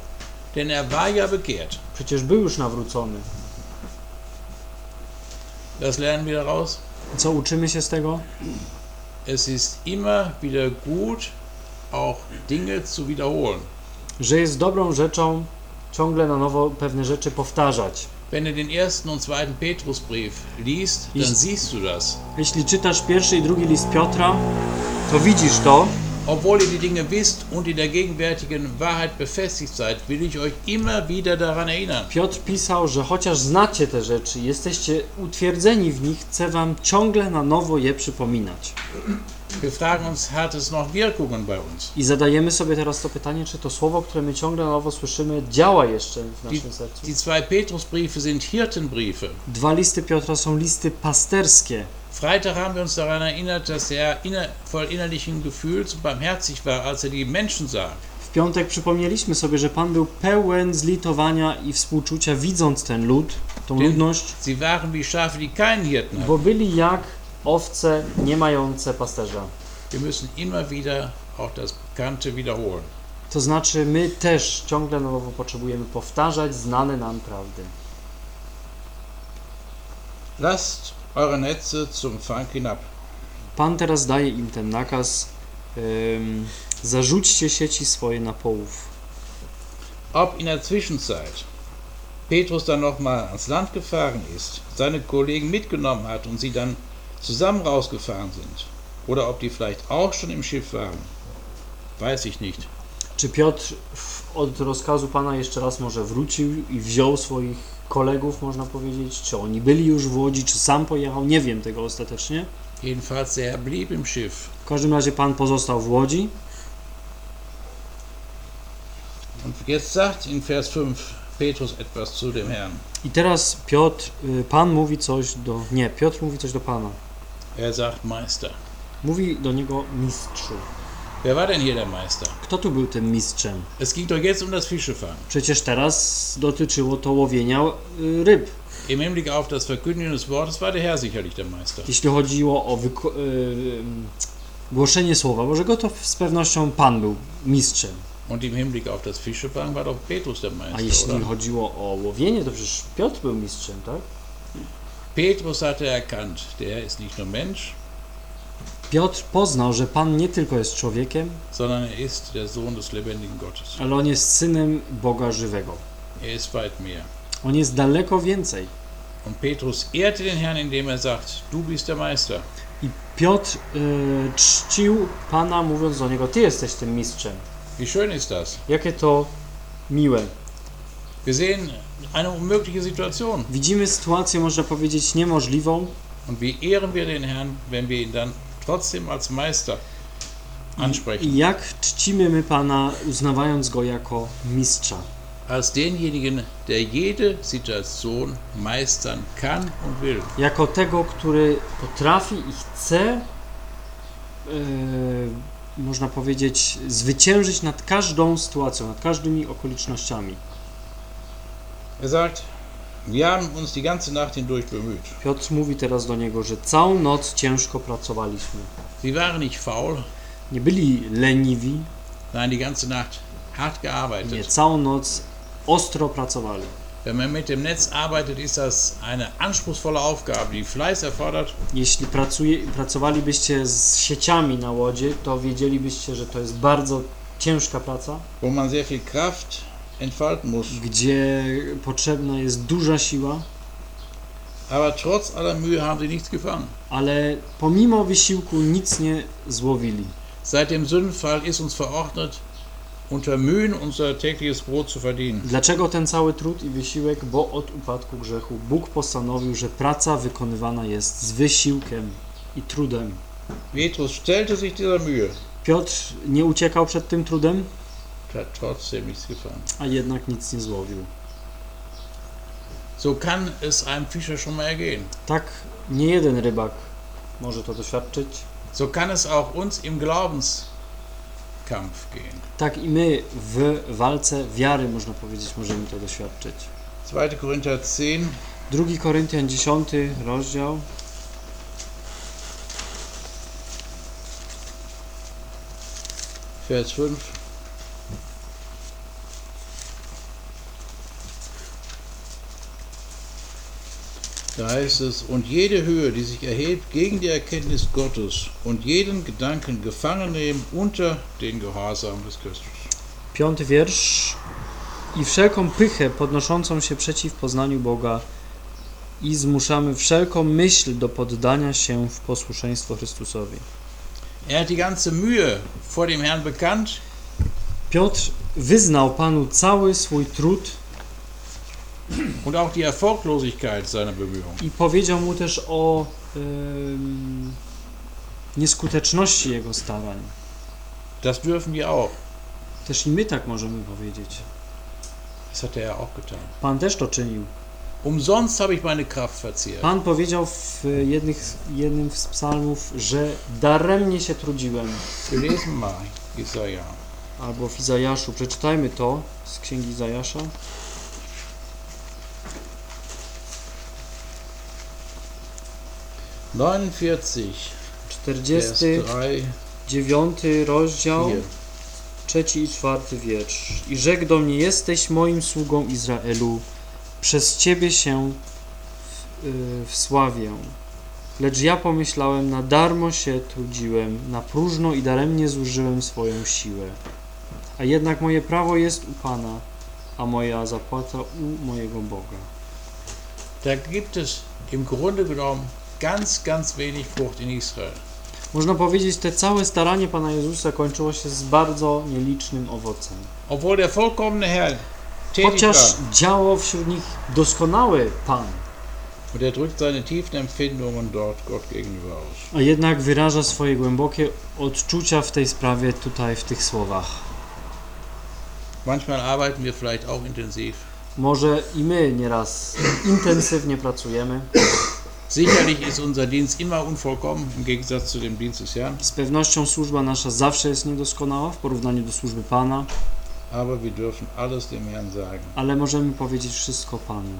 Denn er war ja bekehrt. Przecież był już nawrócony. Das lernen wir daraus. Co uczymy się z tego? Es ist immer wieder gut, auch Dinge zu wiederholen. Że jest dobrą rzeczą ciągle na nowo pewne rzeczy powtarzać. Wenn du den ersten und zweiten Petrusbrief liest, dann siehst du das. Jeśli czytasz pierwszy i drugi list Piotra, to widzisz to, Obwohl ihr die Dinge wisst und in der gegenwärtigen Wahrheit befestigt seid, will ich euch immer wieder daran erinnern. Piotr pisał, że chociaż znacie te rzeczy, jesteście utwierdzeni w nich, chcę wam ciągle na nowo je przypominać. Wir fragen uns, hat es noch Wirkungen bei uns? I zadajemy sobie teraz to pytanie, czy to słowo, które my ciągle na nowo słyszymy, działa jeszcze w Die, naszym sercu. die zwei Petrusbriefe sind Hirtenbriefe. Dwa listy Piotra są listy pasterskie. Freitag haben wir uns daran erinnert, dass er inner, voll innerlichen Gefühls barmherzig war, als er die Menschen sah. W piątek przypomnieliśmy sobie, że Pan był pełen zlitowania i współczucia, widząc ten lud, tą ludność, Sie waren wie Schafe, die keinen Hirten hatten. bo byli jak owce nie mające pasterza. Wir müssen immer wieder auch das Bekannte wiederholen. To znaczy, my też ciągle na nowo potrzebujemy powtarzać znane nam prawdy. Lasst eure Netze zum Fang hinab. Pan teraz daje im ten nakaz: ym, zarzućcie sieci swoje na połów. Ob in der Zwischenzeit Petrus dann nochmal ans Land gefahren ist, seine Kollegen mitgenommen hat und sie dann zusammen rausgefahren sind, oder ob die vielleicht auch schon im Schiff waren, weiß ich nicht. Czy Piotr od rozkazu Pana jeszcze raz może wrócił i wziął swoich kolegów, można powiedzieć? Czy oni byli już w łodzi, czy sam pojechał? Nie wiem tego ostatecznie. Jedenfalls, Herr blieb im Schiff. W każdym razie Pan pozostał w łodzi. Und jetzt sagt in Vers 5 Petrus etwas zu dem Herrn. I teraz Piotr, y, Pan mówi coś do. Nie, Piotr mówi coś do Pana. Er sagt Meister. Mówi do niego mistrzu. Wer war denn hier der Meister? Kto tu był tym mistrzem? Es ging doch jetzt um das Fischefangen. Przecież teraz dotyczyło to łowienia y, ryb. im Hinblick auf das Verkündigen des Wortes war der Herr sicherlich der Meister. Jeśli chodziło o wyko- y, głoszenie Słowa Bożego, to z pewnością Pan był mistrzem. Und im Hinblick auf das Fischefangen war doch Petrus der A Meister, jeśli oder? chodziło o łowienie, to przecież Piotr był mistrzem, tak? Petrus hatte erkannt, der ist nicht nur Mensch, Piotr poznał, że Pan nie tylko jest człowiekiem, sondern er ist der Sohn des lebendigen Gottes. ale On jest synem Boga żywego. Er ist weit mehr. On jest daleko więcej. Und Petrus ehrte den Herrn, indem er sagt, du bist der Meister. I Piotr y, czcił Pana, mówiąc do niego: Ty jesteś tym mistrzem. Wie schön ist das? Jakie to miłe. Wir sehen eine unmögliche Situation. Widzimy sytuację, można powiedzieć, niemożliwą, Und wie ehren wir den Herrn, wenn wir ihn dann trotzdem als Meister ansprechen? i jak czcimy my Pana, uznawając Go jako mistrza. Als denjenigen, der jede Situation meistern kann und will. Jako tego, który potrafi i chce, yy, można powiedzieć, zwyciężyć nad każdą sytuacją, nad każdymi okolicznościami. Er sagt, wir haben uns die ganze Nacht hindurch bemüht. Piotr mówi teraz do niego, że całą noc ciężko pracowaliśmy. Sie waren nicht faul, Nie byli leniwi, nein, die ganze Nacht hart nie, gearbeitet. całą noc ostro pracowali. Wenn man mit dem Netz arbeitet, ist das eine anspruchsvolle Aufgabe, die Fleiß erfordert. Jeśli pracuje, pracowalibyście z sieciami na łodzie, to wiedzielibyście, że to jest bardzo ciężka praca, wo man sehr viel Kraft. Gdzie potrzebna jest duża siła, Aber trotz aller Mühe haben sie nichts gefangen. ale pomimo wysiłku nic nie złowili. Seit dem Sündenfall ist uns verordnet, unter Mühen unser tägliches Brot zu verdienen. Dlaczego ten cały trud i wysiłek? Bo od upadku grzechu Bóg postanowił, że praca wykonywana jest z wysiłkiem i trudem. Petrus stellte sich dieser Mühe, Piotr nie uciekał przed tym trudem, nichts gefangen. a jednak nic nie złowił. So kann es einem Fischer schon mal ergehen. Tak nie jeden rybak może to doświadczyć. So kann es auch uns im Glaubenskampf gehen. Tak i my w walce wiary, można powiedzieć, możemy to doświadczyć. 2. Korinther 10, 2 Koryntian 10 rozdział, Vers 5. Da heißt es, und jede Höhe, die sich erhebt gegen die Erkenntnis Gottes und jeden Gedanken gefangen nehmen unter den Gehorsam des Christus. piąty wiersz. I wszelką pychę podnoszącą się przeciw poznaniu Boga i zmuszamy wszelką myśl do poddania się w posłuszeństwo Chrystusowi. Er hat die ganze Mühe vor dem Herrn bekannt Piotr wyznał Panu cały swój trud und auch die Erfolglosigkeit seiner Bemühungen. i powiedział mu też o ym, nieskuteczności jego starań. Das dürfen wir auch. Też i my tak możemy powiedzieć. Das hat er ja auch getan. Pan też to czynił. Umsonst habe ich meine Kraft verzehrt. Pan powiedział w jednych, jednym z psalmów, że daremnie się trudziłem. Wir lesen mal Jesaja. Albo w Izajaszu. Przeczytajmy to z księgi Izajasza. Neunundvierzig, Vers 3, 49 rozdział, 4. trzeci i czwarty wiersz. I rzekł do mnie, jesteś moim sługą Izraelu, przez Ciebie się w, y, wsławię. Lecz ja pomyślałem, na darmo się trudziłem, na próżno i daremnie zużyłem swoją siłę. A jednak moje prawo jest u Pana, a moja zapłata u mojego Boga. Da gibt es im Grunde genommen ganz, ganz wenig Frucht in Israel. Można powiedzieć, te całe staranie Pana Jezusa kończyło się z bardzo nielicznym owocem. Obwohl der vollkommene Herr Chociaż działał wśród nich doskonały Pan, und er drückt seine tiefen Empfindungen dort Gott gegenüber aus. a jednak wyraża swoje głębokie odczucia w tej sprawie tutaj w tych słowach. Manchmal arbeiten wir vielleicht auch intensiv. Może i my nieraz intensywnie pracujemy. Sicherlich ist unser Dienst immer unvollkommen im Gegensatz zu dem Dienst des Herrn. Z pewnością służba nasza zawsze jest niedoskonała w porównaniu do służby Pana. Aber wir dürfen alles dem Herrn sagen. Ale możemy powiedzieć wszystko Panu.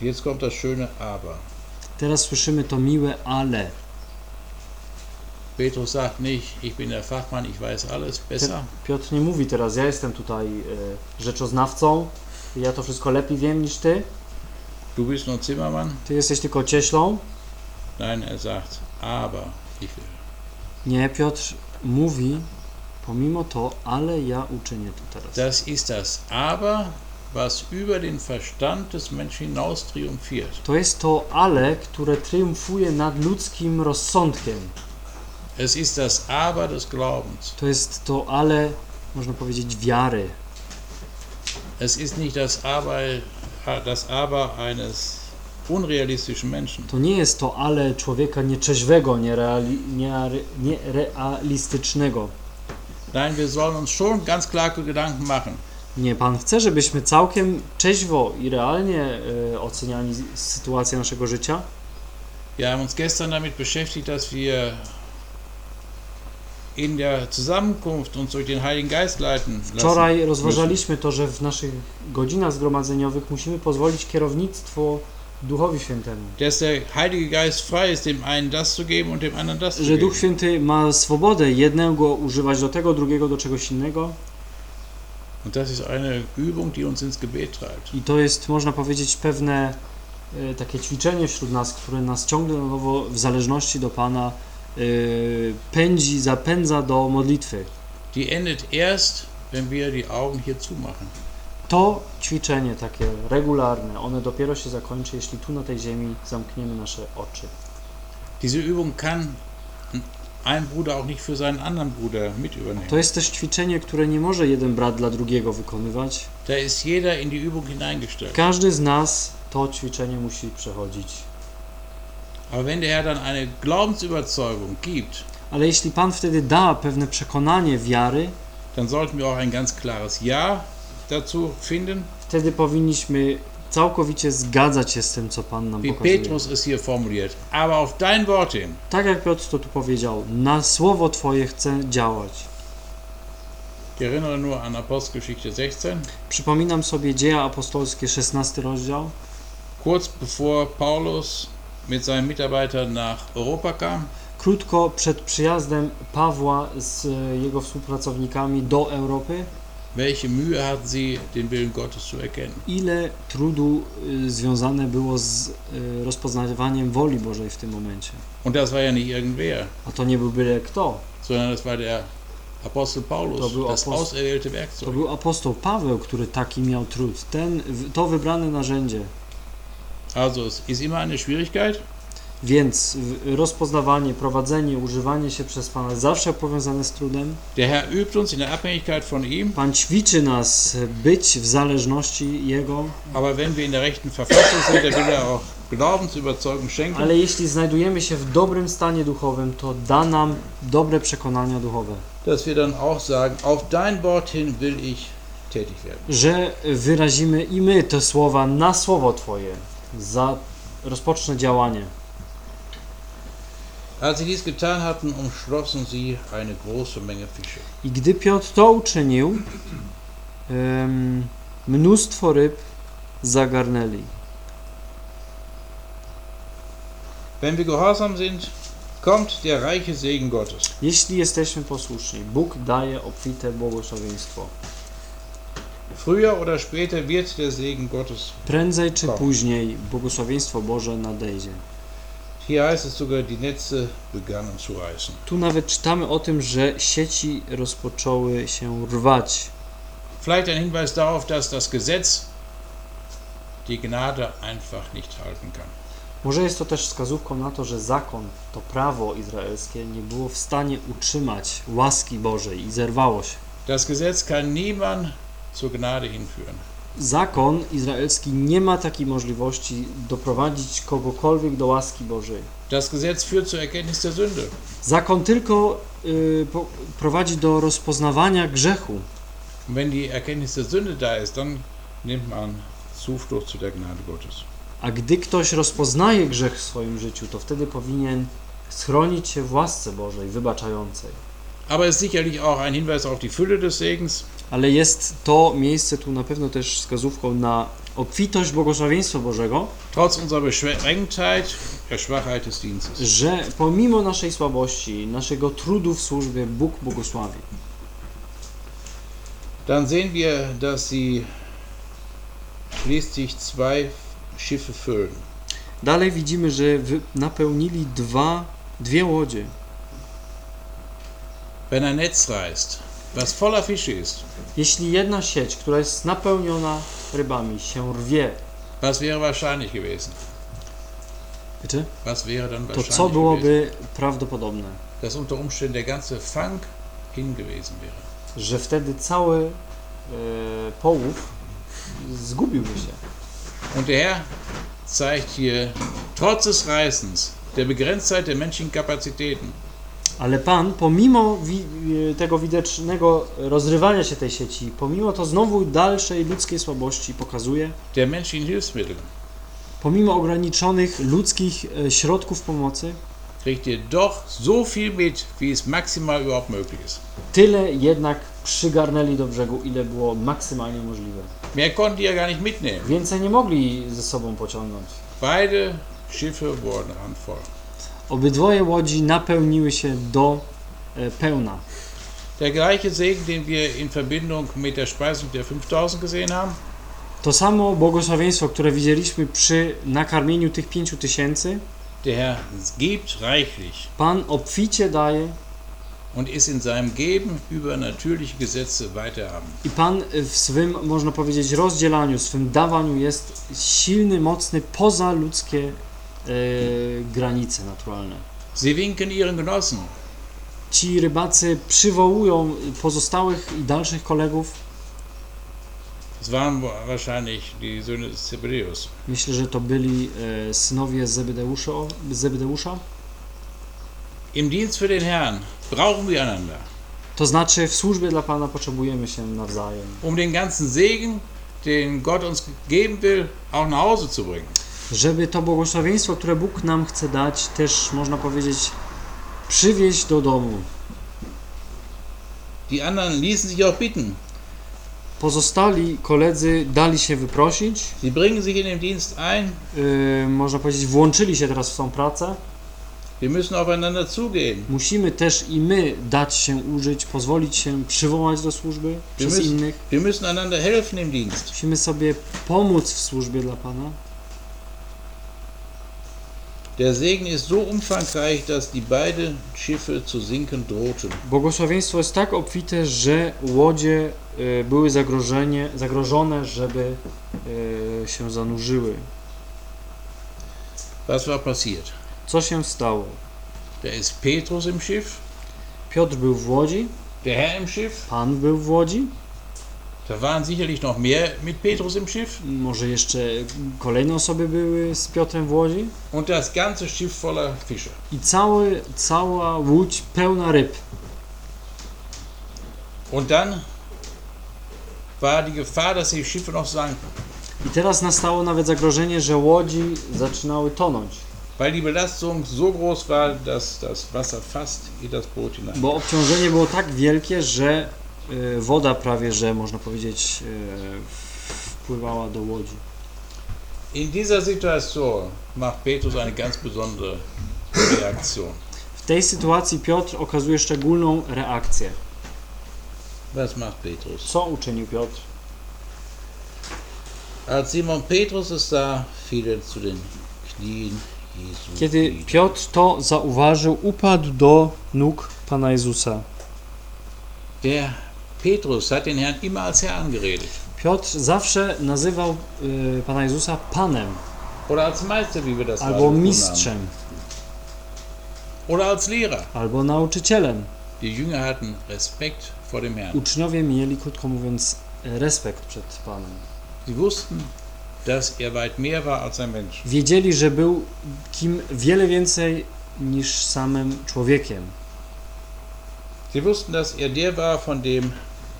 Jetzt kommt das schöne aber. Teraz słyszymy to miłe ale. Petrus sagt nicht, ich bin der Fachmann, ich weiß alles besser. Piotr nie mówi teraz, ja jestem tutaj e, rzeczoznawcą, ja to wszystko lepiej wiem niż ty, Du bist nur Zimmermann. ty jesteś tylko cieślą. Nein, er sagt, aber ich will. Nie, Piotr mówi, pomimo to, ale ja uczynię to teraz. Das ist das Aber, was über den Verstand des Menschen hinaus triumphiert. To jest to ale, które triumfuje nad ludzkim rozsądkiem. Es ist das Aber des Glaubens. To jest to ale, można powiedzieć, wiary. Es ist nicht das Aber, das Aber eines unrealistischen Menschen. To nie jest to ale człowieka nieczeźwego, niereali, nierealistycznego. Nein, wir sollen uns schon ganz klare Gedanken machen. Nie, Pan chce, żebyśmy całkiem trzeźwo i realnie e, oceniali sytuację naszego życia. Wir haben uns gestern damit beschäftigt, dass wir in der Zusammenkunft uns durch den Heiligen Geist leiten. Wczoraj rozważaliśmy to, że w naszych godzinach zgromadzeniowych musimy pozwolić kierownictwo Duchowi Świętemu. Dass der Heilige Geist frei ist, dem einen das zu geben und dem anderen das zu Że Duch geben. Święty ma swobodę jednego używać do tego, drugiego do czegoś innego. Und das ist eine Übung, die uns ins Gebet treibt. I to jest, można powiedzieć, pewne e, takie ćwiczenie wśród nas, które nas ciągle na nowo w zależności do Pana pędzi, zapędza do modlitwy. Die endet erst, wenn wir die Augen hier zumachen. To ćwiczenie takie regularne, one dopiero się zakończy, jeśli tu na tej ziemi zamkniemy nasze oczy. Diese Übung kann ein Bruder auch nicht für seinen anderen Bruder mit übernehmen. To jest też ćwiczenie, które nie może jeden brat dla drugiego wykonywać. Da ist jeder in die Übung hineingestellt. Każdy z nas to ćwiczenie musi przechodzić. Aber wenn der Herr dann eine Glaubensüberzeugung gibt, Ale jeśli Pan wtedy da pewne przekonanie wiary, dann sollten wir auch ein ganz klares Ja dazu finden, wtedy powinniśmy całkowicie zgadzać się z tym, co Pan nam wie pokazuje. Petrus es hier formuliert. Aber auf dein Wort hin. Tak jak Piotr to tu powiedział, na słowo Twoje chcę działać. Ich erinnere nur an Apostelgeschichte 16. Przypominam sobie dzieja apostolskie, 16 rozdział. Kurz bevor Paulus mit seinen Mitarbeitern nach Europa kam, Krótko przed przyjazdem Pawła z e, jego współpracownikami do Europy, welche Mühe hatten sie, den Willen Gottes zu erkennen. ile trudu y, związane było z y, rozpoznawaniem woli Bożej w tym momencie. Und das war ja nicht irgendwer, A to nie był byle kto. sondern das war der Apostel Paulus, To był apost- To był apostoł Paweł, który taki miał trud. Ten, to wybrane narzędzie. Also es ist immer eine Schwierigkeit, Więc rozpoznawanie, prowadzenie, używanie się przez Pana zawsze powiązane z trudem. Der Herr übt uns in der Abhängigkeit von ihm, Pan ćwiczy nas być w zależności Jego, aber wenn wir in der rechten Verfassung sind, dann will er auch Glaubensüberzeugung schenken. ale jeśli znajdujemy się w dobrym stanie duchowym, to da nam dobre przekonania duchowe. Dass wir dann auch sagen, auf dein Wort hin will ich tätig werden. Że wyrazimy i my te słowa na słowo Twoje. Za rozpocznę działanie. Als sie dies getan hatten, umschlossen sie eine große Menge Fische. I gdy Piotr to uczynił, em, mnóstwo ryb zagarnęli. Wenn wir gehorsam sind, kommt der reiche Segen Gottes. Jeśli jesteśmy posłuszni, Bóg daje obfite błogosławieństwo. Früher oder später wird der Segen Gottes. Prędzej czy później błogosławieństwo Boże nadejdzie. Hier heißt es sogar, die Netze begannen zu reißen. Tu nawet czytamy o tym, że sieci rozpoczęły się rwać. Vielleicht ein Hinweis darauf, dass das Gesetz die Gnade einfach nicht halten kann. Może jest to też wskazówką na to, że zakon, to prawo izraelskie nie było w stanie utrzymać łaski Bożej i zerwało się. Das Gesetz kann niemand zur Gnade hinführen. Zakon izraelski nie ma takiej możliwości doprowadzić kogokolwiek do łaski Bożej. Das Gesetz führt zur Erkenntnis der Sünde. Zakon tylko y, po, prowadzi do rozpoznawania grzechu. Wenn die Erkenntnis der Sünde da ist, dann nimmt man Zuflucht zu der Gnade Gottes. A gdy ktoś rozpoznaje grzech w swoim życiu, to wtedy powinien schronić się w łasce Bożej, wybaczającej. Aber es ist sicherlich auch ein Hinweis auf die Fülle des Segens. Ale jest to miejsce tu na pewno też wskazówką na obfitość błogosławieństwa Bożego, trotz unserer Beschränktheit, der Schwachheit des Dienstes. że pomimo naszej słabości, naszego trudu w służbie, Bóg błogosławi. Dann sehen wir, dass sie schließlich zwei Schiffe füllen. Dalej widzimy, że napełnili dwa, dwie łodzie. Wenn ein Netz reißt, was voller Fische ist, Jeśli jedna sieć, która jest napełniona rybami, się rwie, was wäre wahrscheinlich gewesen? wiecie, Was wäre dann to wahrscheinlich co gewesen? byłoby prawdopodobne? Dass unter Umständen der ganze Fang hin gewesen wäre. Że wtedy cały e, połów zgubiłby się. Und der Herr zeigt hier, trotz des Reißens, der Begrenztheit der menschlichen Kapazitäten, Ale Pan, pomimo wi- e, tego widocznego rozrywania się tej sieci, pomimo to znowu dalszej ludzkiej słabości pokazuje, der menschlichen Hilfsmittel, pomimo ograniczonych ludzkich e, środków pomocy, kriegt ihr doch so viel mit, wie es maximal überhaupt möglich ist. tyle jednak przygarnęli do brzegu, ile było maksymalnie możliwe. Mehr konnten die ja gar nicht mitnehmen. Więcej nie mogli ze sobą pociągnąć. Beide Schiffe wurden randvoll. Obydwoje łodzi napełniły się do e, pełna. Der gleiche Segen, den wir in Verbindung mit der Speisung der 5000 gesehen haben, To samo błogosławieństwo, które widzieliśmy przy nakarmieniu tych pięciu tysięcy, der Herr gibt reichlich Pan obficie daje und ist in seinem Geben Gesetze weiterhaben. i Pan w swym, można powiedzieć, rozdzielaniu, swym dawaniu jest silny, mocny poza ludzkie granice naturalne. Sie winken ihren Genossen, Ci rybacy przywołują pozostałych i dalszych kolegów. das waren wahrscheinlich die Söhne des Zebedeus. Myślę, że to byli e, synowie Zebedeusza, Zebedeusza. Im Dienst für den Herrn brauchen wir einander, To znaczy w służbie dla Pana potrzebujemy się nawzajem. um den ganzen Segen, den Gott uns geben will, auch nach Hause zu bringen. Żeby to błogosławieństwo, które Bóg nam chce dać, też można powiedzieć przywieźć do domu. Die anderen ließen sich auch bitten. Pozostali koledzy dali się wyprosić, Sie bringen sich in den Dienst ein. yy, można powiedzieć włączyli się teraz w tą pracę. Wir müssen aufeinander zugehen. Musimy też i my dać się użyć, pozwolić się przywołać do służby przez müssen- innych. Wir müssen einander helfen im Dienst. Musimy sobie pomóc w służbie dla Pana. Der Segen ist so umfangreich, dass die beiden Schiffe zu sinken drohten. Błogosławieństwo jest tak obfite, że łodzie y, były zagrożenie, zagrożone, żeby y, się zanurzyły. Was war passiert? Co się stało? Da ist Petrus im Schiff, Piotr był w łodzi, der Herr im Schiff. Pan był w łodzi, Da waren sicherlich noch mehr mit Petrus im Schiff. może jeszcze kolejne osoby były z Piotrem w łodzi Und das ganze Schiff voller Fische. i cały, cała łódź pełna ryb. Und dann war die Gefahr, dass die Schiffe noch sanken, I teraz nastało nawet zagrożenie, że łodzi zaczynały tonąć, weil die Belastung so groß war, dass das Wasser fast in das Boot hinein. bo obciążenie było tak wielkie, że woda prawie, że można powiedzieć, y, wpływała do łodzi. In dieser Situation macht Petrus eine ganz besondere Reaktion. W tej sytuacji Piotr okazuje szczególną reakcję. Was macht Petrus? Co uczynił Piotr? Als Simon Petrus es sah, fiel er zu den Knien. Kiedy. Piotr to zauważył, upadł do nóg Pana Jezusa. Der Petrus hat den Herrn immer als Herr angeredet. Piotr zawsze nazywał y, Pana Jezusa Panem Oder als Meister, wie wir das albo mistrzem. Oder als Lehrer. albo nauczycielem. Die Jünger hatten Respekt vor dem Herrn. Uczniowie mieli, krótko mówiąc, respekt przed Panem. Sie wussten, dass er weit mehr war als ein Mensch. Wiedzieli, że był kim wiele więcej niż samym człowiekiem. Sie wussten, dass er der war, von dem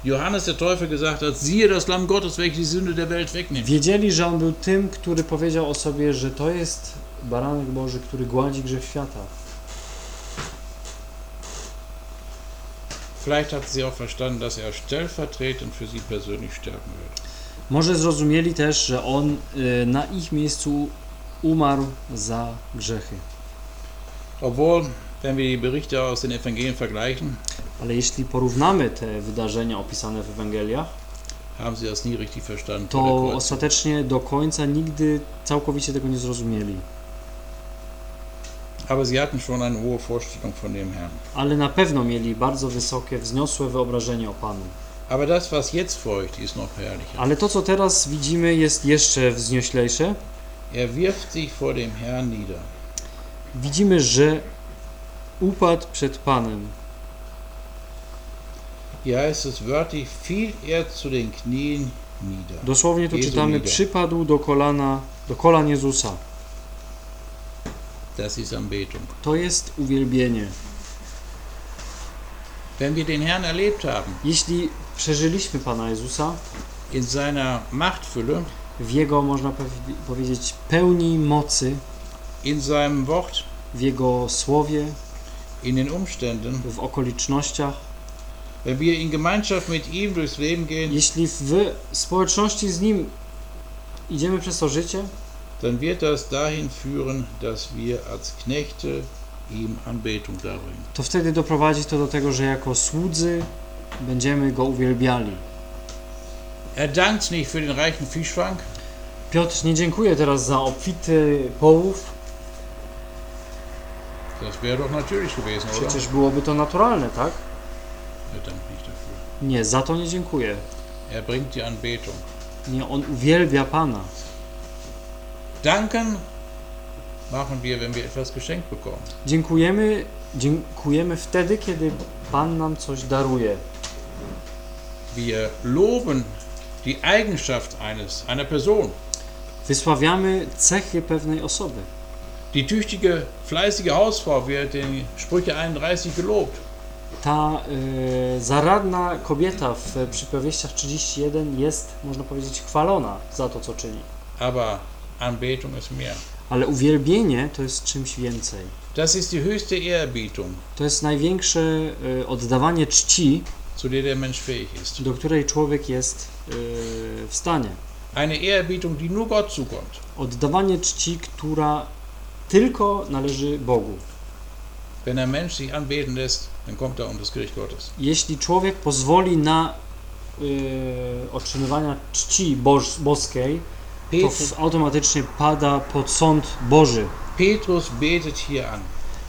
Johannes der Täufer gesagt hat, siehe das Lamm Gottes, welches die Sünde der Welt wegnimmt. Wiedzieli, że on był tym, który powiedział o sobie, że to jest baranek Boży, który gładzi grzech świata. Vielleicht hatten sie auch verstanden, dass er stellvertretend für sie persönlich sterben würde. Może zrozumieli też, że On y, na ich miejscu umarł za grzechy. Obwohl, wenn wir die Berichte aus den Evangelien vergleichen, Ale jeśli porównamy te wydarzenia opisane w Ewangeliach, haben sie das nie richtig verstanden. to ostatecznie do końca nigdy całkowicie tego nie zrozumieli. Aber sie hatten schon eine hohe Vorstellung von dem Herrn. Ale na pewno mieli bardzo wysokie, wzniosłe wyobrażenie o Panu. Aber das, was jetzt folgt, ist noch herrlicher. Ale to, co teraz widzimy, jest jeszcze wznioślejsze. Er wirft sich vor dem Herrn nieder. Widzimy, że upadł przed Panem. Hier heißt es wörtlich, fiel er zu den Knien nieder. Dosłownie tu Jezu czytamy, nieder. przypadł do kolana, do kolan Jezusa. Das ist Anbetung. To jest uwielbienie. Wenn wir den Herrn erlebt haben, Jeśli przeżyliśmy Pana Jezusa in seiner Machtfülle, w Jego, można powi- powiedzieć, pełni mocy, in seinem Wort, w Jego słowie, in den Umständen, w okolicznościach, wenn wir in Gemeinschaft mit ihm durchs Leben gehen, jeśli w społeczności z Nim idziemy przez to życie, dann wird das dahin führen, dass wir als Knechte ihm Anbetung darbringen. to wtedy doprowadzi to do tego, że jako słudzy będziemy Go uwielbiali. Er dankt nicht für den reichen Fischfang, Piotr nie dziękuję teraz za obfity połów, das wäre doch natürlich gewesen, oder? przecież byłoby to naturalne, tak? Er dankt nicht dafür. Nie, za to nie dziękuję. Er bringt die Anbetung. Nie, on uwielbia Pana. Danken machen wir, wenn wir etwas geschenkt bekommen. Dziękujemy, dziękujemy wtedy, kiedy Pan nam coś daruje. Wir loben die Eigenschaft eines, einer Person. Wysławiamy cechy pewnej osoby. Die tüchtige, fleißige Hausfrau wird in Sprüche 31 gelobt. Ta y, zaradna kobieta w przypowieściach 31 jest, można powiedzieć, chwalona za to, co czyni. Aber Anbetung ist mehr. Ale uwielbienie to jest czymś więcej. Das ist die höchste Ehrerbietung, To jest największe y, oddawanie czci, zu der der Mensch fähig ist. do której człowiek jest y, w stanie. Eine Ehrerbietung, die nur Gott zukommt. Oddawanie czci, która tylko należy Bogu. Wenn ein Mensch sich anbeten lässt, dann kommt er unter das Gericht Gottes. Jeśli człowiek pozwoli na y, otrzymywania czci boż, boskiej, to Petrus, w, automatycznie pada pod sąd Boży. Petrus betet hier an.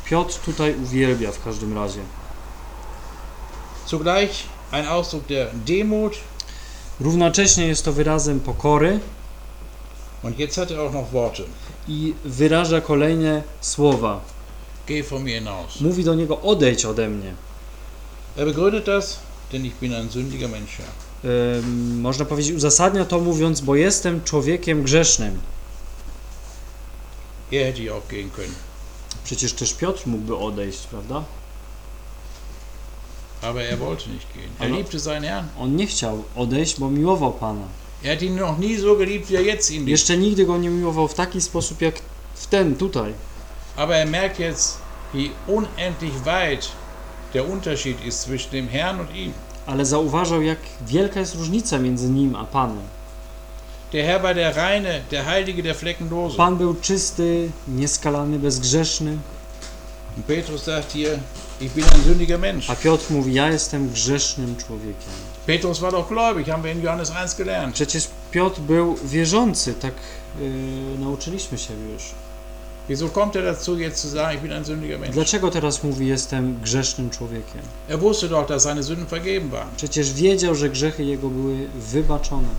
Piotr tutaj uwielbia w każdym razie. Zugleich ein Ausdruck der Demut. Równocześnie jest to wyrazem pokory Und jetzt hat er auch noch Worte. I wyraża kolejne słowa. Geh von mir hinaus. Mówi do niego: odejdź ode mnie. Er begründet das, denn ich bin ein sündiger Mensch. Można powiedzieć, uzasadnia to mówiąc, bo jestem człowiekiem grzesznym. Er hätte ja auch gehen können. Przecież też Piotr mógłby odejść, prawda? Aber er wollte nicht gehen. Er Aber- liebte seinen Herrn. On nie chciał odejść, bo miłował Pana. Er hat ihn noch nie so geliebt, wie er jetzt ihn liebt. Jeszcze nigdy go nie miłował w taki sposób jak w ten tutaj. Aber er merkt jetzt, wie unendlich weit der Unterschied ist zwischen dem Herrn und ihm. Ale zauważał, jak wielka jest różnica między nim a Panem. Der Herr war der reine, der heilige, der fleckenlose. Pan był czysty, nieskalany, bezgrzeszny, Und Petrus sagt hier, ich bin ein sündiger Mensch. a Piotr mówi: Ja jestem grzesznym człowiekiem. Petrus war doch gläubig, haben wir in Johannes 1 gelernt. Przecież Piotr był wierzący, tak yy, nauczyliśmy się już. Wieso kommt er dazu, jetzt zu sagen, ich bin ein sündiger Mensch? Dlaczego teraz mówi: Jestem grzesznym człowiekiem? Er wusste doch, dass seine Sünden vergeben waren. Przecież wiedział, że grzechy jego były wybaczone.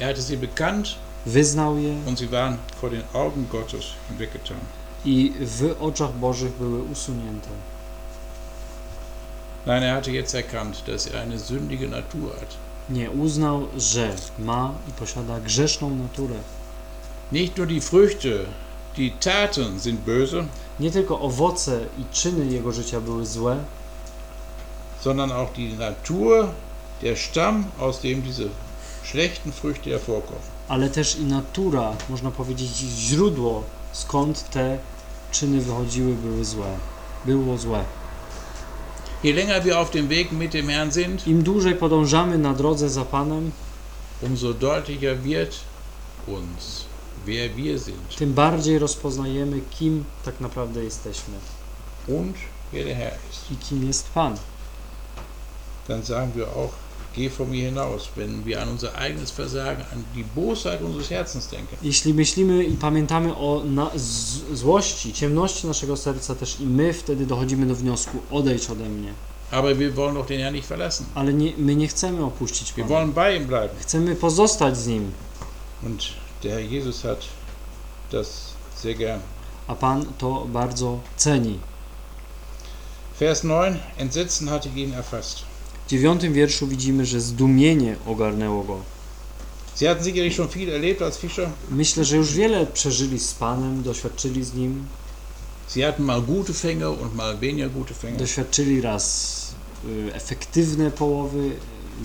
Er hatte sie bekannt Wyznał je und sie waren vor den Augen Gottes hinweggetan. i w oczach Bożych były usunięte. Nein, er hatte jetzt erkannt, dass er eine sündige Natur hat. Nie uznał, że ma i posiada grzeszną naturę. Nicht nur die Früchte, die Taten sind böse, Nie tylko owoce i czyny jego życia były złe, sondern auch die Natur, der Stamm, aus dem diese schlechten Früchte hervorkommen. ale też i natura, można powiedzieć, źródło, skąd te czyny wychodziły, były złe. Było złe. Je länger wir auf dem Weg mit dem Herrn sind, Im dłużej podążamy na drodze za Panem, umso deutlicher wird uns, wer wir sind tym bardziej rozpoznajemy, kim tak naprawdę jesteśmy und wer der Herr ist. i kim jest Pan. Dann sagen wir auch, geh von mir hinaus, wenn wir an unser eigenes Versagen, an die Bosheit unseres Herzens denken. Jeśli myślimy i pamiętamy o złości, ciemności naszego serca, też i my wtedy dochodzimy do wniosku: odejdź ode mnie. Aber wir wollen doch den Herrn nicht verlassen. Ale nie, my nie chcemy opuścić Wir Pana. wollen bei ihm bleiben. Chcemy pozostać z Nim, Und der Herr Jesus hat das sehr gern. a Pan to bardzo ceni. Vers 9. Entsetzen hatte ihn erfasst. W dziewiątym wierszu widzimy, że zdumienie ogarnęło go. Myślę, że już wiele przeżyli z Panem, doświadczyli z Nim, doświadczyli raz y, efektywne połowy,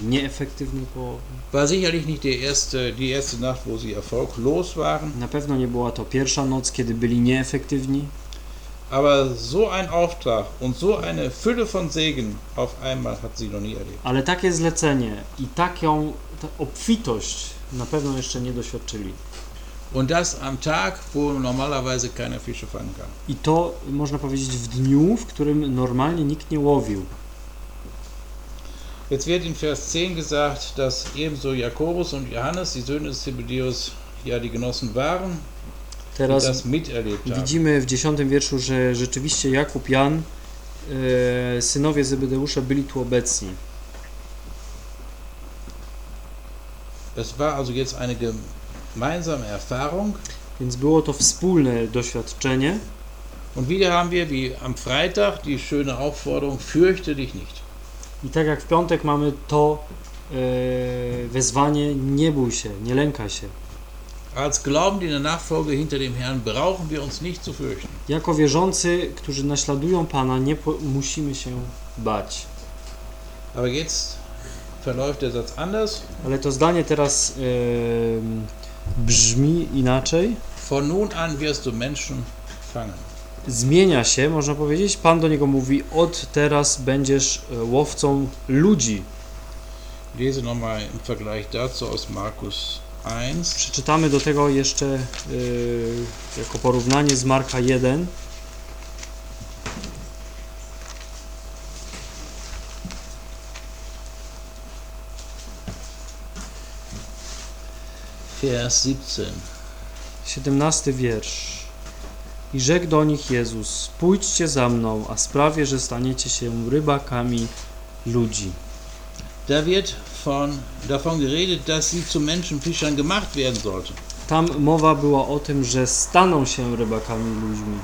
nieefektywne połowy. War sicherlich nicht die erste, die erste Nacht, wo sie erfolglos waren. Na pewno nie była to pierwsza noc, kiedy byli nieefektywni, Aber so ein Auftrag und so eine Fülle von Segen auf einmal hat sie noch nie erlebt. ale takie zlecenie i taką ta obfitość na pewno jeszcze nie doświadczyli. Und das am Tag, wo normalerweise keiner Fische fangen kann. I to można powiedzieć w dniu, w którym normalnie nikt nie łowił. Jetzt wird in Vers 10 gesagt, dass ebenso Jakobus und Johannes, die Söhne des Zebedeus, ja die Genossen waren, Teraz das widzimy w dziesiątym wierszu, że rzeczywiście Jakub, Jan, e, synowie Zebedeusza byli tu obecni. Es war also jetzt eine gemeinsame Erfahrung. Więc było to wspólne doświadczenie. Und wieder haben wir, wie am Freitag, die schöne Aufforderung, fürchte dich nicht. I tak jak w piątek mamy to e, wezwanie, nie bój się, nie lękaj się. Als Glaubende Nachfolge hinter dem Herrn brauchen wir uns nicht zu fürchten. Jako wierzący, którzy naśladują Pana, nie musimy się bać. Aber jetzt verläuft der Satz anders. Ale to zdanie teraz e, brzmi inaczej. Von nun an wirst du Menschen fangen. Zmienia się, można powiedzieć. Pan do niego mówi: Od teraz będziesz e, łowcą ludzi. Lese nochmal im Vergleich dazu aus Markus 1. Przeczytamy do tego jeszcze e, jako porównanie z Marka 1. Vers 17. 17 wiersz. I rzekł do nich Jezus: Pójdźcie za mną, a sprawię, że staniecie się rybakami ludzi. Da wird von, davon geredet, dass sie zu Menschenfischern gemacht werden sollten. Tam mowa była o tym, że staną się rybakami ludźmi.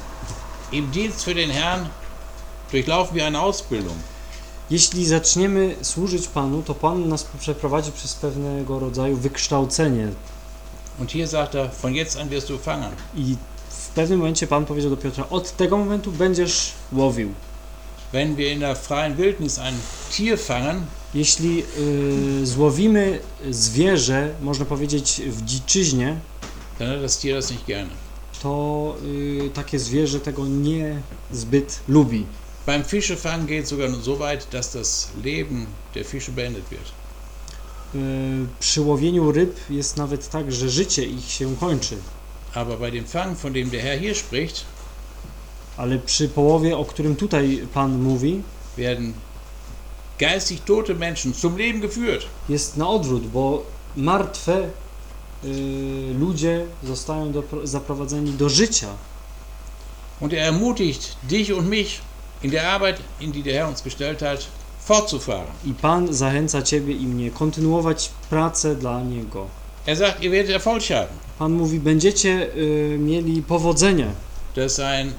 Im Dienst für den Herrn durchlaufen wir eine Ausbildung. Jeśli zaczniemy służyć Panu, to Pan nas przeprowadzi przez pewnego rodzaju wykształcenie. Und hier sagt er, von jetzt an wirst du fangen. I w pewnym momencie Pan powiedział do Piotra: Od tego momentu będziesz łowił. Wenn wir in der freien Wildnis ein Tier fangen, Jeśli y, złowimy zwierzę, można powiedzieć w dziczyźnie, dann das Tier das nicht gerne. to y, takie zwierzę tego nie zbyt lubi. Beim Fischefangen geht sogar so weit, dass das Leben der Fische beendet wird. Y, przy łowieniu ryb jest nawet tak, że życie ich się kończy, Aber bei dem Fang, von dem der Herr hier spricht, ale przy połowie, o którym tutaj Pan mówi, werden geistig tote Menschen zum Leben geführt. jest na odwrót, bo martwe y, ludzie zostają do, zaprowadzeni do życia. Und er ermutigt dich und mich, in der Arbeit, in die der Herr uns gestellt hat, fortzufahren. I Pan zachęca Ciebie i mnie kontynuować pracę dla Niego. Er sagt, ihr werdet Erfolg haben. Pan mówi, będziecie y, mieli powodzenie. Das ist ein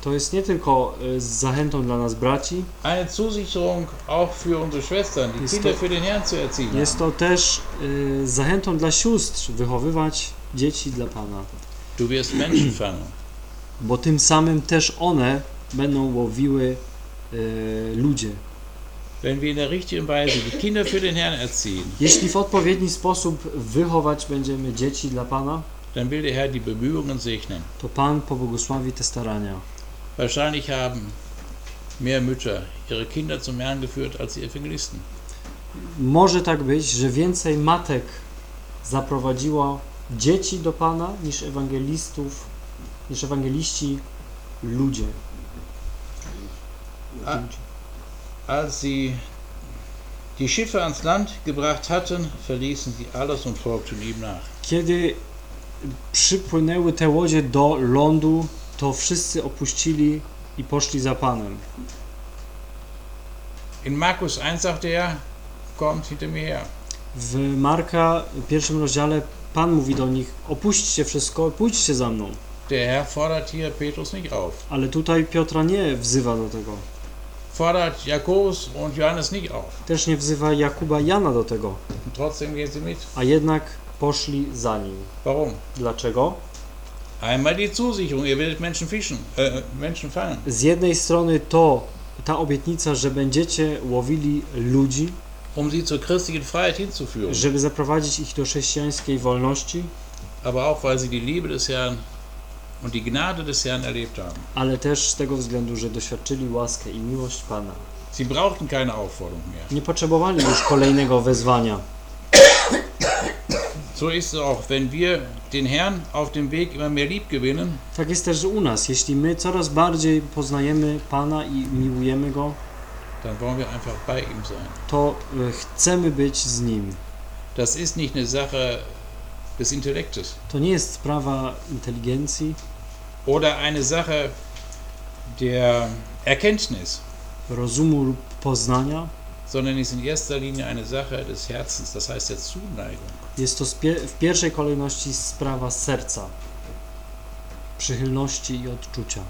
To jest nie tylko y, z zachętą dla nas braci, eine Zusicherung auch für unsere Schwestern, die Kinder für den Herrn zu erziehen. jest to też y, zachętą dla sióstr wychowywać dzieci dla Pana. Du wirst Menschen fangen. Bo tym samym też one będą łowiły y, ludzie. Wenn wir in der richtigen Weise die Kinder für den Herrn erziehen, Jeśli w odpowiedni sposób wychować będziemy dzieci dla Pana, dann will der Herr die Bemühungen segnen. to Pan pobłogosławi te starania. Wahrscheinlich haben mehr Mütter ihre Kinder zum Herrn geführt als die Evangelisten. może tak być, że więcej matek zaprowadziło dzieci do Pana niż ewangelistów, niż ewangeliści ludzie. A- Als sie die Schiffe ans Land gebracht hatten, verließen sie alles und folgten ihm nach. Kiedy przypłynęły te łodzie do lądu, to wszyscy opuścili i poszli za Panem. In Markus 1 sagte er, kommt hinter mir her. W Marka w pierwszym rozdziale Pan mówi do nich: opuśćcie wszystko, pójdźcie za mną. Der Herr fordert hier Petrus nicht auf. Ale tutaj Piotra nie wzywa do tego. Fordert Jakobus und Johannes nicht auf. Też nie wzywa Jakuba i Jana do tego. Trotzdem gehen sie mit. A jednak poszli za nim. Warum? Dlaczego? Einmal die Zusicherung, ihr werdet Menschen fischen, äh, Menschen fangen. Z jednej strony to ta obietnica, że będziecie łowili ludzi, um sie zur christlichen Freiheit hinzuführen. żeby zaprowadzić ich do chrześcijańskiej wolności, Aber auch, weil sie die Liebe des Herrn und die Gnade des Herrn erlebt haben. ale też z tego względu, że doświadczyli łaskę i miłość Pana. Sie brauchten keine Aufforderung mehr. Nie potrzebowali już kolejnego wezwania. So ist es auch, wenn wir den Herrn auf dem Weg immer mehr lieb gewinnen, Tak jest też u nas. Jeśli my coraz bardziej poznajemy Pana i miłujemy Go, dann wollen wir einfach bei ihm sein. to e, chcemy być z Nim. Das ist nicht eine Sache des Intellektes To nie jest sprawa inteligencji, oder eine Sache der Erkenntnis, rozumu lub poznania. Sondern ist in erster Linie eine Sache des Herzens, das heißt der Zuneigung. Jest to w pierwszej kolejności sprawa serca, przychylności i odczucia.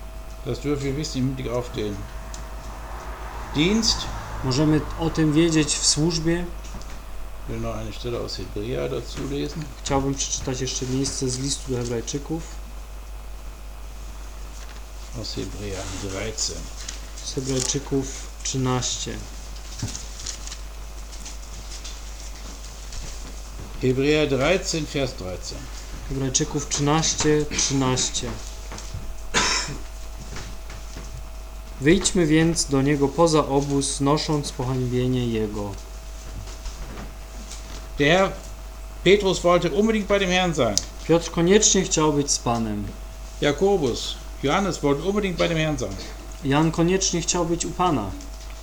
Das dürfen wir wissen im Hinblick auf den Dienst. Możemy o tym wiedzieć w służbie. Ich will noch eine Stelle aus Hebräer dazu lesen. Chciałbym przeczytać jeszcze miejsce z listu do Hebrajczyków, Aus Hebräer 13. z Hebrajczyków 13. Hebräer 13, Vers 13. Hebrajczyków 13, 13. Wyjdźmy więc do niego poza obóz, nosząc pohańbienie jego. Der Herr Petrus wollte unbedingt bei dem Herrn sein. Piotr koniecznie chciał być z Panem. Jakobus, Johannes wollten unbedingt bei dem Herrn sein. Jan koniecznie chciał być u Pana.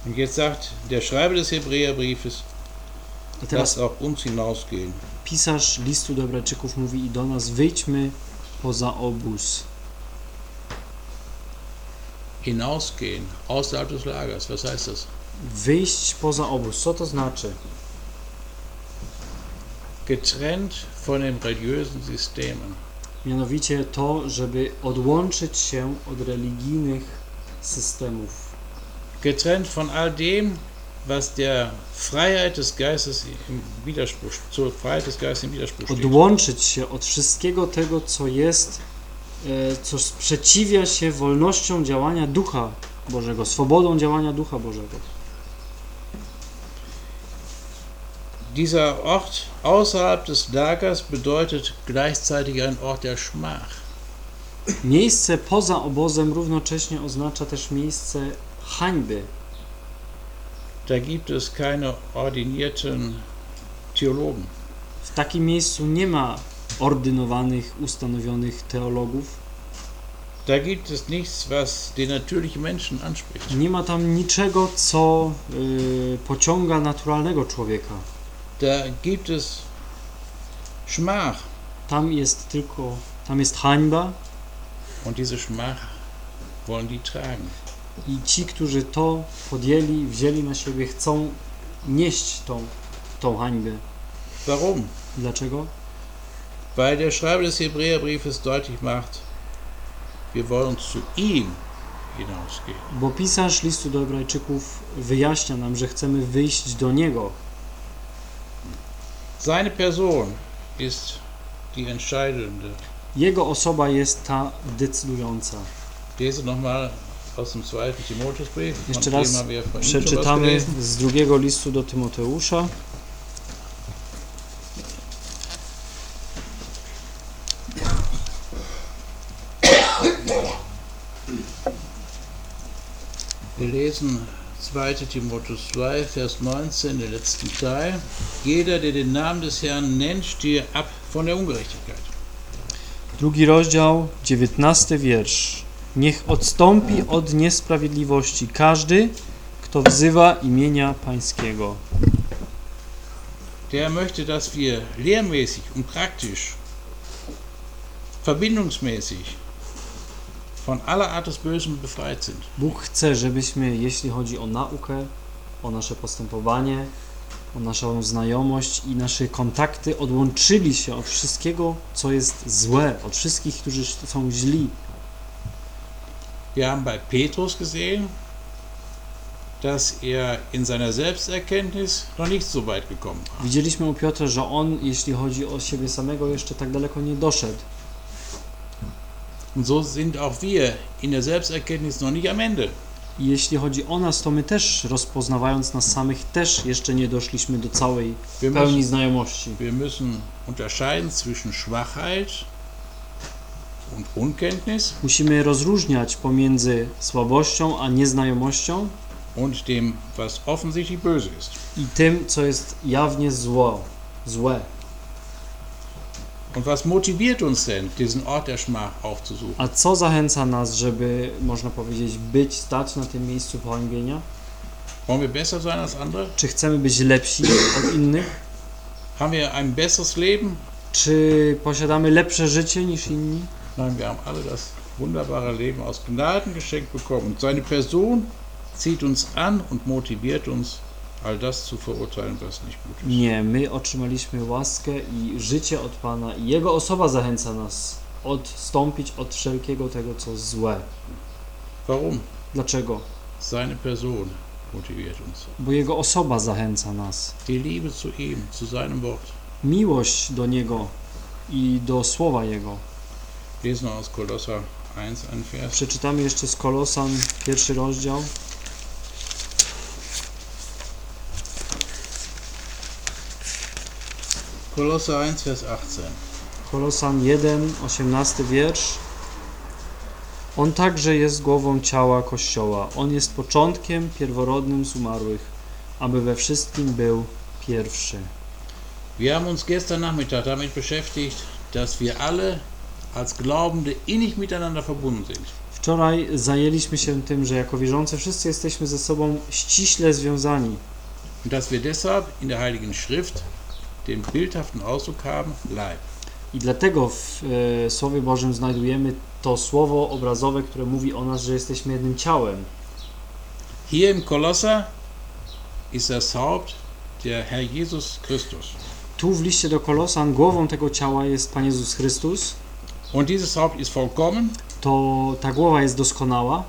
Und jetzt sagt der Schreiber des Hebräerbriefes, teraz lasst auch uns hinausgehen. pisarz listu do Hebrajczyków mówi i do nas: wyjdźmy poza obóz. Hinausgehen, außerhalb des Lagers. Was heißt das? Wyjść poza obóz. Co to znaczy? Getrennt von den religiösen Systemen. Mianowicie to, żeby odłączyć się od religijnych systemów. Getrennt von all dem, was der Freiheit des Geistes im Widerspruch, zur Freiheit des Geistes im Widerspruch steht. Odłączyć się od wszystkiego tego, co jest, e, co sprzeciwia się wolnością działania Ducha Bożego, swobodą działania Ducha Bożego. Dieser Ort außerhalb des Lagers bedeutet gleichzeitig ein Ort der Schmach. Miejsce poza obozem równocześnie oznacza też miejsce hańby. Da gibt es keine ordinierten Theologen. W takim miejscu nie ma ordynowanych, ustanowionych teologów. Da gibt es nichts, was den natürlichen Menschen anspricht. Nie ma tam niczego, co y, pociąga naturalnego człowieka. Da gibt es Schmach. Tam jest tylko, tam jest hańba Und diese Schmach wollen die tragen. I ci, którzy to podjęli, wzięli na siebie, chcą nieść tą, tą hańbę. Warum? Dlaczego? Weil der Schreiber des Hebräerbriefes deutlich macht, wir wollen zu ihm hinausgehen. Bo pisarz listu do Hebrajczyków wyjaśnia nam, że chcemy wyjść do Niego. Seine Person ist die entscheidende. Jego osoba jest ta decydująca. Lese nochmal Jeszcze raz Przeczytamy z drugiego listu do Tymoteusza. Wir lesen 2. Timotheus 2, Vers 19, der letzten Teil. Jeder, der den Namen des Herrn nennt, stehe ab von der Ungerechtigkeit. Drugi rozdział, dziewiętnasty wiersz. Niech odstąpi od niesprawiedliwości każdy, kto wzywa imienia Pańskiego. Der möchte, dass wir lehrmäßig und praktisch, verbindungsmäßig von aller Art des Bösen befreit sind. Bóg chce, żebyśmy, jeśli chodzi o naukę, o nasze postępowanie, o naszą znajomość i nasze kontakty, odłączyli się od wszystkiego, co jest złe, od wszystkich, którzy są źli. Wir haben bei Petrus gesehen, dass er in seiner Selbsterkenntnis noch nicht so weit gekommen war. Widzieliśmy u Piotra, że on, jeśli chodzi o siebie samego, jeszcze tak daleko nie doszedł. Und so sind auch wir in der Selbsterkenntnis noch nicht am Ende. Jeśli chodzi o nas, to my też, rozpoznawając nas samych, też jeszcze nie doszliśmy do całej Wir pełni müssen, znajomości. wir müssen unterscheiden zwischen Schwachheit Musimy rozróżniać pomiędzy słabością a nieznajomością und dem, was offensichtlich böse ist. i tym, co jest jawnie zło, złe. Und was motiviert uns denn, diesen Ort der Schmach aufzusuchen? A co zachęca nas, żeby, można powiedzieć, być, stać na tym miejscu pohańbienia? Wollen wir besser sein als andere? Czy chcemy być lepsi od innych? Haben wir ein besseres Leben? Czy posiadamy lepsze życie niż inni? Nein, wir haben alle das wunderbare Leben aus Gnaden geschenkt bekommen. Und seine Person zieht uns an und motiviert uns, all das zu verurteilen, was nicht gut ist. Nie, my otrzymaliśmy łaskę i życie od Pana i Jego osoba zachęca nas odstąpić od wszelkiego tego, co złe. Warum? Dlaczego? Seine Person motiviert uns. Bo Jego osoba zachęca nas. Die Liebe zu ihm, zu seinem Wort. Miłość do Niego i do słowa Jego. Lesen aus Kolosser 1 einen Vers. Przeczytamy jeszcze z Kolosan, pierwszy rozdział. Kolosser 1, Vers 18. Kolosan 1, 18 wiersz. On także jest głową ciała Kościoła. On jest początkiem pierworodnym z umarłych, aby we wszystkim był pierwszy. Wir haben uns gestern Nachmittag damit beschäftigt, dass wir alle als Glaubende innig miteinander verbunden sind. Wczoraj zajęliśmy się tym, że jako wierzący wszyscy jesteśmy ze sobą ściśle związani Und dass wir deshalb in der Heiligen Schrift den bildhaften Ausdruck haben, Leib. i dlatego w e, Słowie Bożym znajdujemy to słowo obrazowe, które mówi o nas, że jesteśmy jednym ciałem. Hier im Kolosser ist das Haupt der Herr Jesus Christus. Tu w liście do Kolosan głową tego ciała jest Pan Jezus Chrystus. Und dieses Haupt ist vollkommen To ta głowa jest doskonała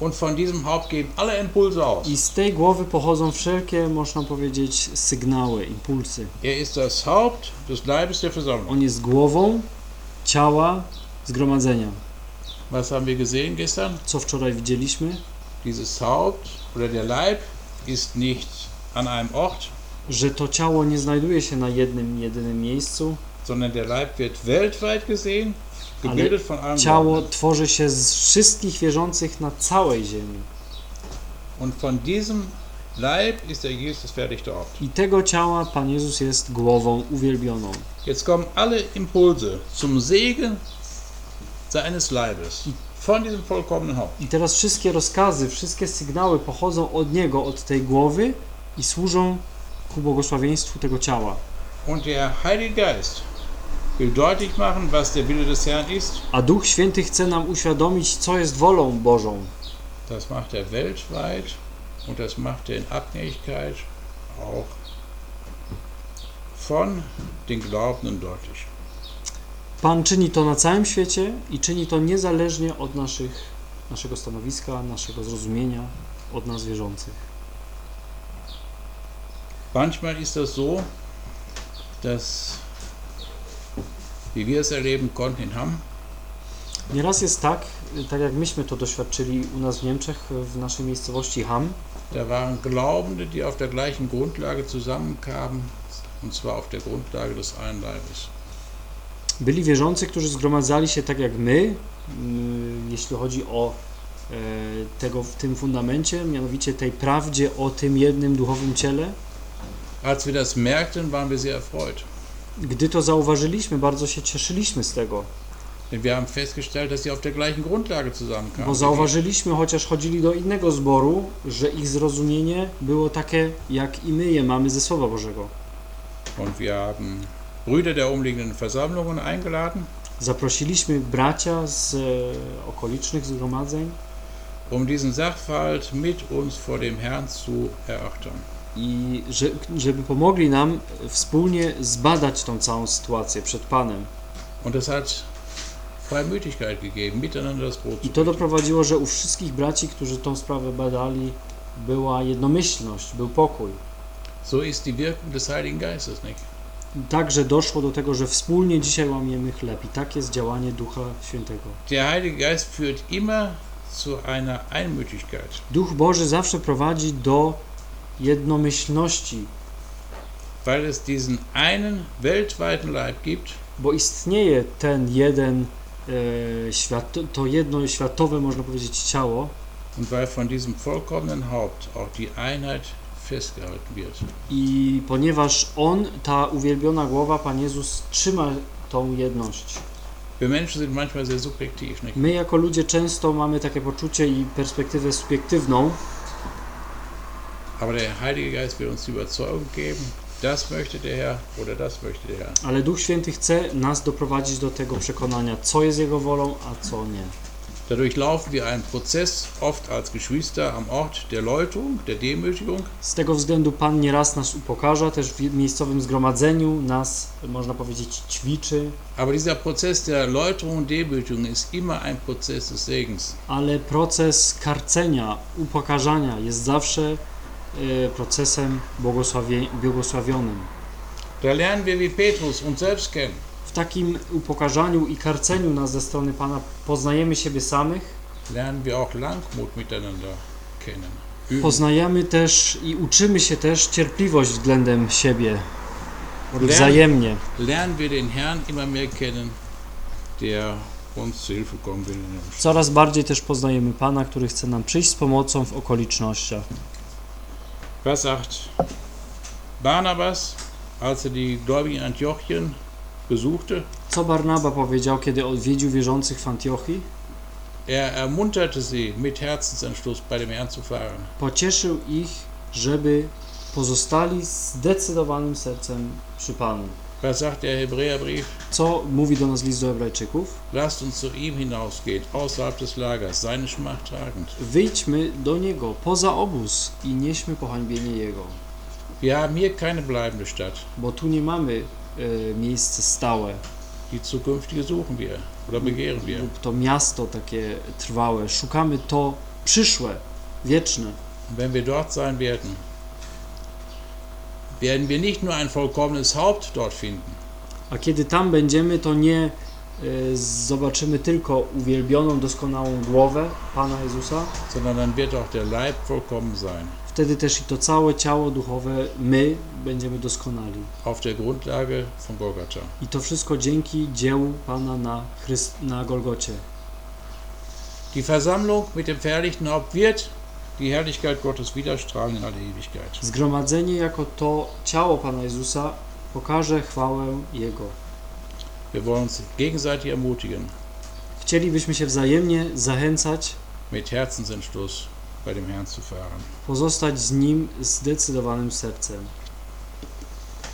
und von diesem Haupt gehen alle Impulse aus. i z tej głowy pochodzą wszelkie, można powiedzieć, sygnały, impulsy. Er ist das Haupt des Leibes der Versammlung. On jest głową ciała zgromadzenia. Was haben wir gesehen gestern? Co wczoraj widzieliśmy? Dieses Haupt oder der Leib ist nicht an einem Ort, Że to ciało nie znajduje się na jednym, jedynym miejscu. sondern der Leib wird weltweit gesehen, allen Ciało tworzy się z wszystkich wierzących na całej ziemi. I tego ciała Pan Jezus jest głową uwielbioną. Jetzt kommen alle Impulse zum Segen seines Leibes von diesem vollkommenen Haupt. I teraz wszystkie rozkazy, wszystkie sygnały pochodzą od Niego, od tej głowy i służą ku błogosławieństwu tego ciała. Und der Heilige Geist A Duch Święty chce nam uświadomić, co jest wolą Bożą. Das macht er weltweit und das macht er in Abhängigkeit auch von den Glaubenden deutlich. Pan czyni to na całym świecie i czyni to niezależnie od naszych, naszego stanowiska, naszego zrozumienia, od nas wierzących. Manchmal ist das so, dass, wie wir es erleben konnten in Hamm, Nieraz jest tak, tak jak myśmy to doświadczyli u nas w Niemczech, w naszej miejscowości Ham, da waren Glaubende, die auf der gleichen Grundlage zusammenkamen, und zwar auf der Grundlage des einen Leibes. byli wierzący, którzy zgromadzali się tak jak my, mm, jeśli chodzi o tego w tym fundamencie, mianowicie tej prawdzie o tym jednym duchowym ciele. Als wir das merkten, waren wir sehr erfreut. Gdy to zauważyliśmy, bardzo się cieszyliśmy z tego, Denn wir haben festgestellt, dass sie auf der gleichen Grundlage bo zusammenkamen. zauważyliśmy, chociaż chodzili do innego zboru, że ich zrozumienie było takie, jak i my je mamy ze Słowa Bożego. Und wir haben Brüder der umliegenden Versammlungen eingeladen, Zaprosiliśmy bracia z e, okolicznych zgromadzeń um diesen Sachverhalt mit uns vor dem Herrn zu erörtern. I że, żeby pomogli nam wspólnie zbadać tą całą sytuację przed Panem. I to doprowadziło, że u wszystkich braci, którzy tą sprawę badali, była jednomyślność, był pokój. So ist die Wirkung des Heiligen Geistes, nicht? Także doszło do tego, że wspólnie dzisiaj łamiemy chleb i tak jest działanie Ducha Świętego. Der Heilige Geist führt immer zu einer Einmütigkeit. Duch Boży zawsze prowadzi do jednomyślności, Weil es diesen einen weltweiten Leib gibt, bo istnieje ten jeden e, świat, to jedno światowe, można powiedzieć, ciało und weil von diesem vollkommenen Haupt auch die Einheit festgehalten wird. i ponieważ On, ta uwielbiona głowa, Pan Jezus, trzyma tą jedność. My jako ludzie często mamy takie poczucie i perspektywę subiektywną, Aber der Heilige Geist will uns die Überzeugung geben, das möchte der Herr oder das möchte der Herr. ale Duch Święty chce nas doprowadzić do tego przekonania, co jest Jego wolą, a co nie. Dadurch laufen wir einen Prozess, oft als Geschwister, am Ort der Läuterung, der Demütigung, Z tego względu Pan nieraz nas upokarza, też w miejscowym zgromadzeniu nas, można powiedzieć, ćwiczy, aber dieser Prozess der Läuterung und Demütigung ist immer ein Prozess des Segens. ale proces karcenia, upokarzania jest zawsze procesem błogosławie, błogosławionym. Da lernen wir, wie Petrus uns selbst kennen. W takim upokarzaniu i karceniu nas ze strony Pana poznajemy siebie samych, Lernen wir auch Langmut miteinander kennen. Üben. poznajemy też i uczymy się też cierpliwość względem siebie, wzajemnie. Lernen wir den Herrn immer mehr kennen, der uns zu Hilfe kommen will. Coraz bardziej też poznajemy Pana, który chce nam przyjść z pomocą w okolicznościach. Was sagt Barnabas, als er die Gläubigen in Antiochien besuchte? Co Barnaba powiedział, kiedy odwiedził wierzących w Antiochii? Er ermunterte sie, mit Herzensentschluss bei dem Herrn zu fahren. Pocieszył ich, żeby pozostali zdecydowanym sercem przy Panu. Was sagt der Hebräerbrief? Co mówi do nas list do Hebrajczyków? Lasst uns zu ihm hinausgehen, außerhalb des Lagers, seine Schmacht tragend. Wyjdźmy do Niego, poza obóz i nieśmy pohańbienie Jego. Wir haben hier keine bleibende Stadt. Bo tu nie mamy e, miejsce stałe, Die zukünftige suchen wir oder begehren wir. lub to miasto takie trwałe. Szukamy to przyszłe, wieczne. Wenn wir dort sein werden, werden wir nicht nur ein vollkommenes Haupt dort finden, A kiedy tam będziemy, to nie e, zobaczymy tylko uwielbioną, doskonałą głowę Pana Jezusa, sondern dann wird auch der Leib vollkommen sein. wtedy też i to całe ciało duchowe, my będziemy doskonali. Auf der Grundlage von Golgatha. I to wszystko dzięki dziełu Pana na, Chryst- na Golgocie. Die Versammlung mit dem verherrlichten Haupt wird die Herrlichkeit Gottes widerstrahlen in alle Ewigkeit. Zgromadzenie jako to ciało Pana Jezusa pokaże chwałę Jego. Wir wollen uns gegenseitig ermutigen, Chcielibyśmy się wzajemnie zachęcać, mit Herzensentschluss bei dem Herrn zu fahren. pozostać z Nim zdecydowanym sercem.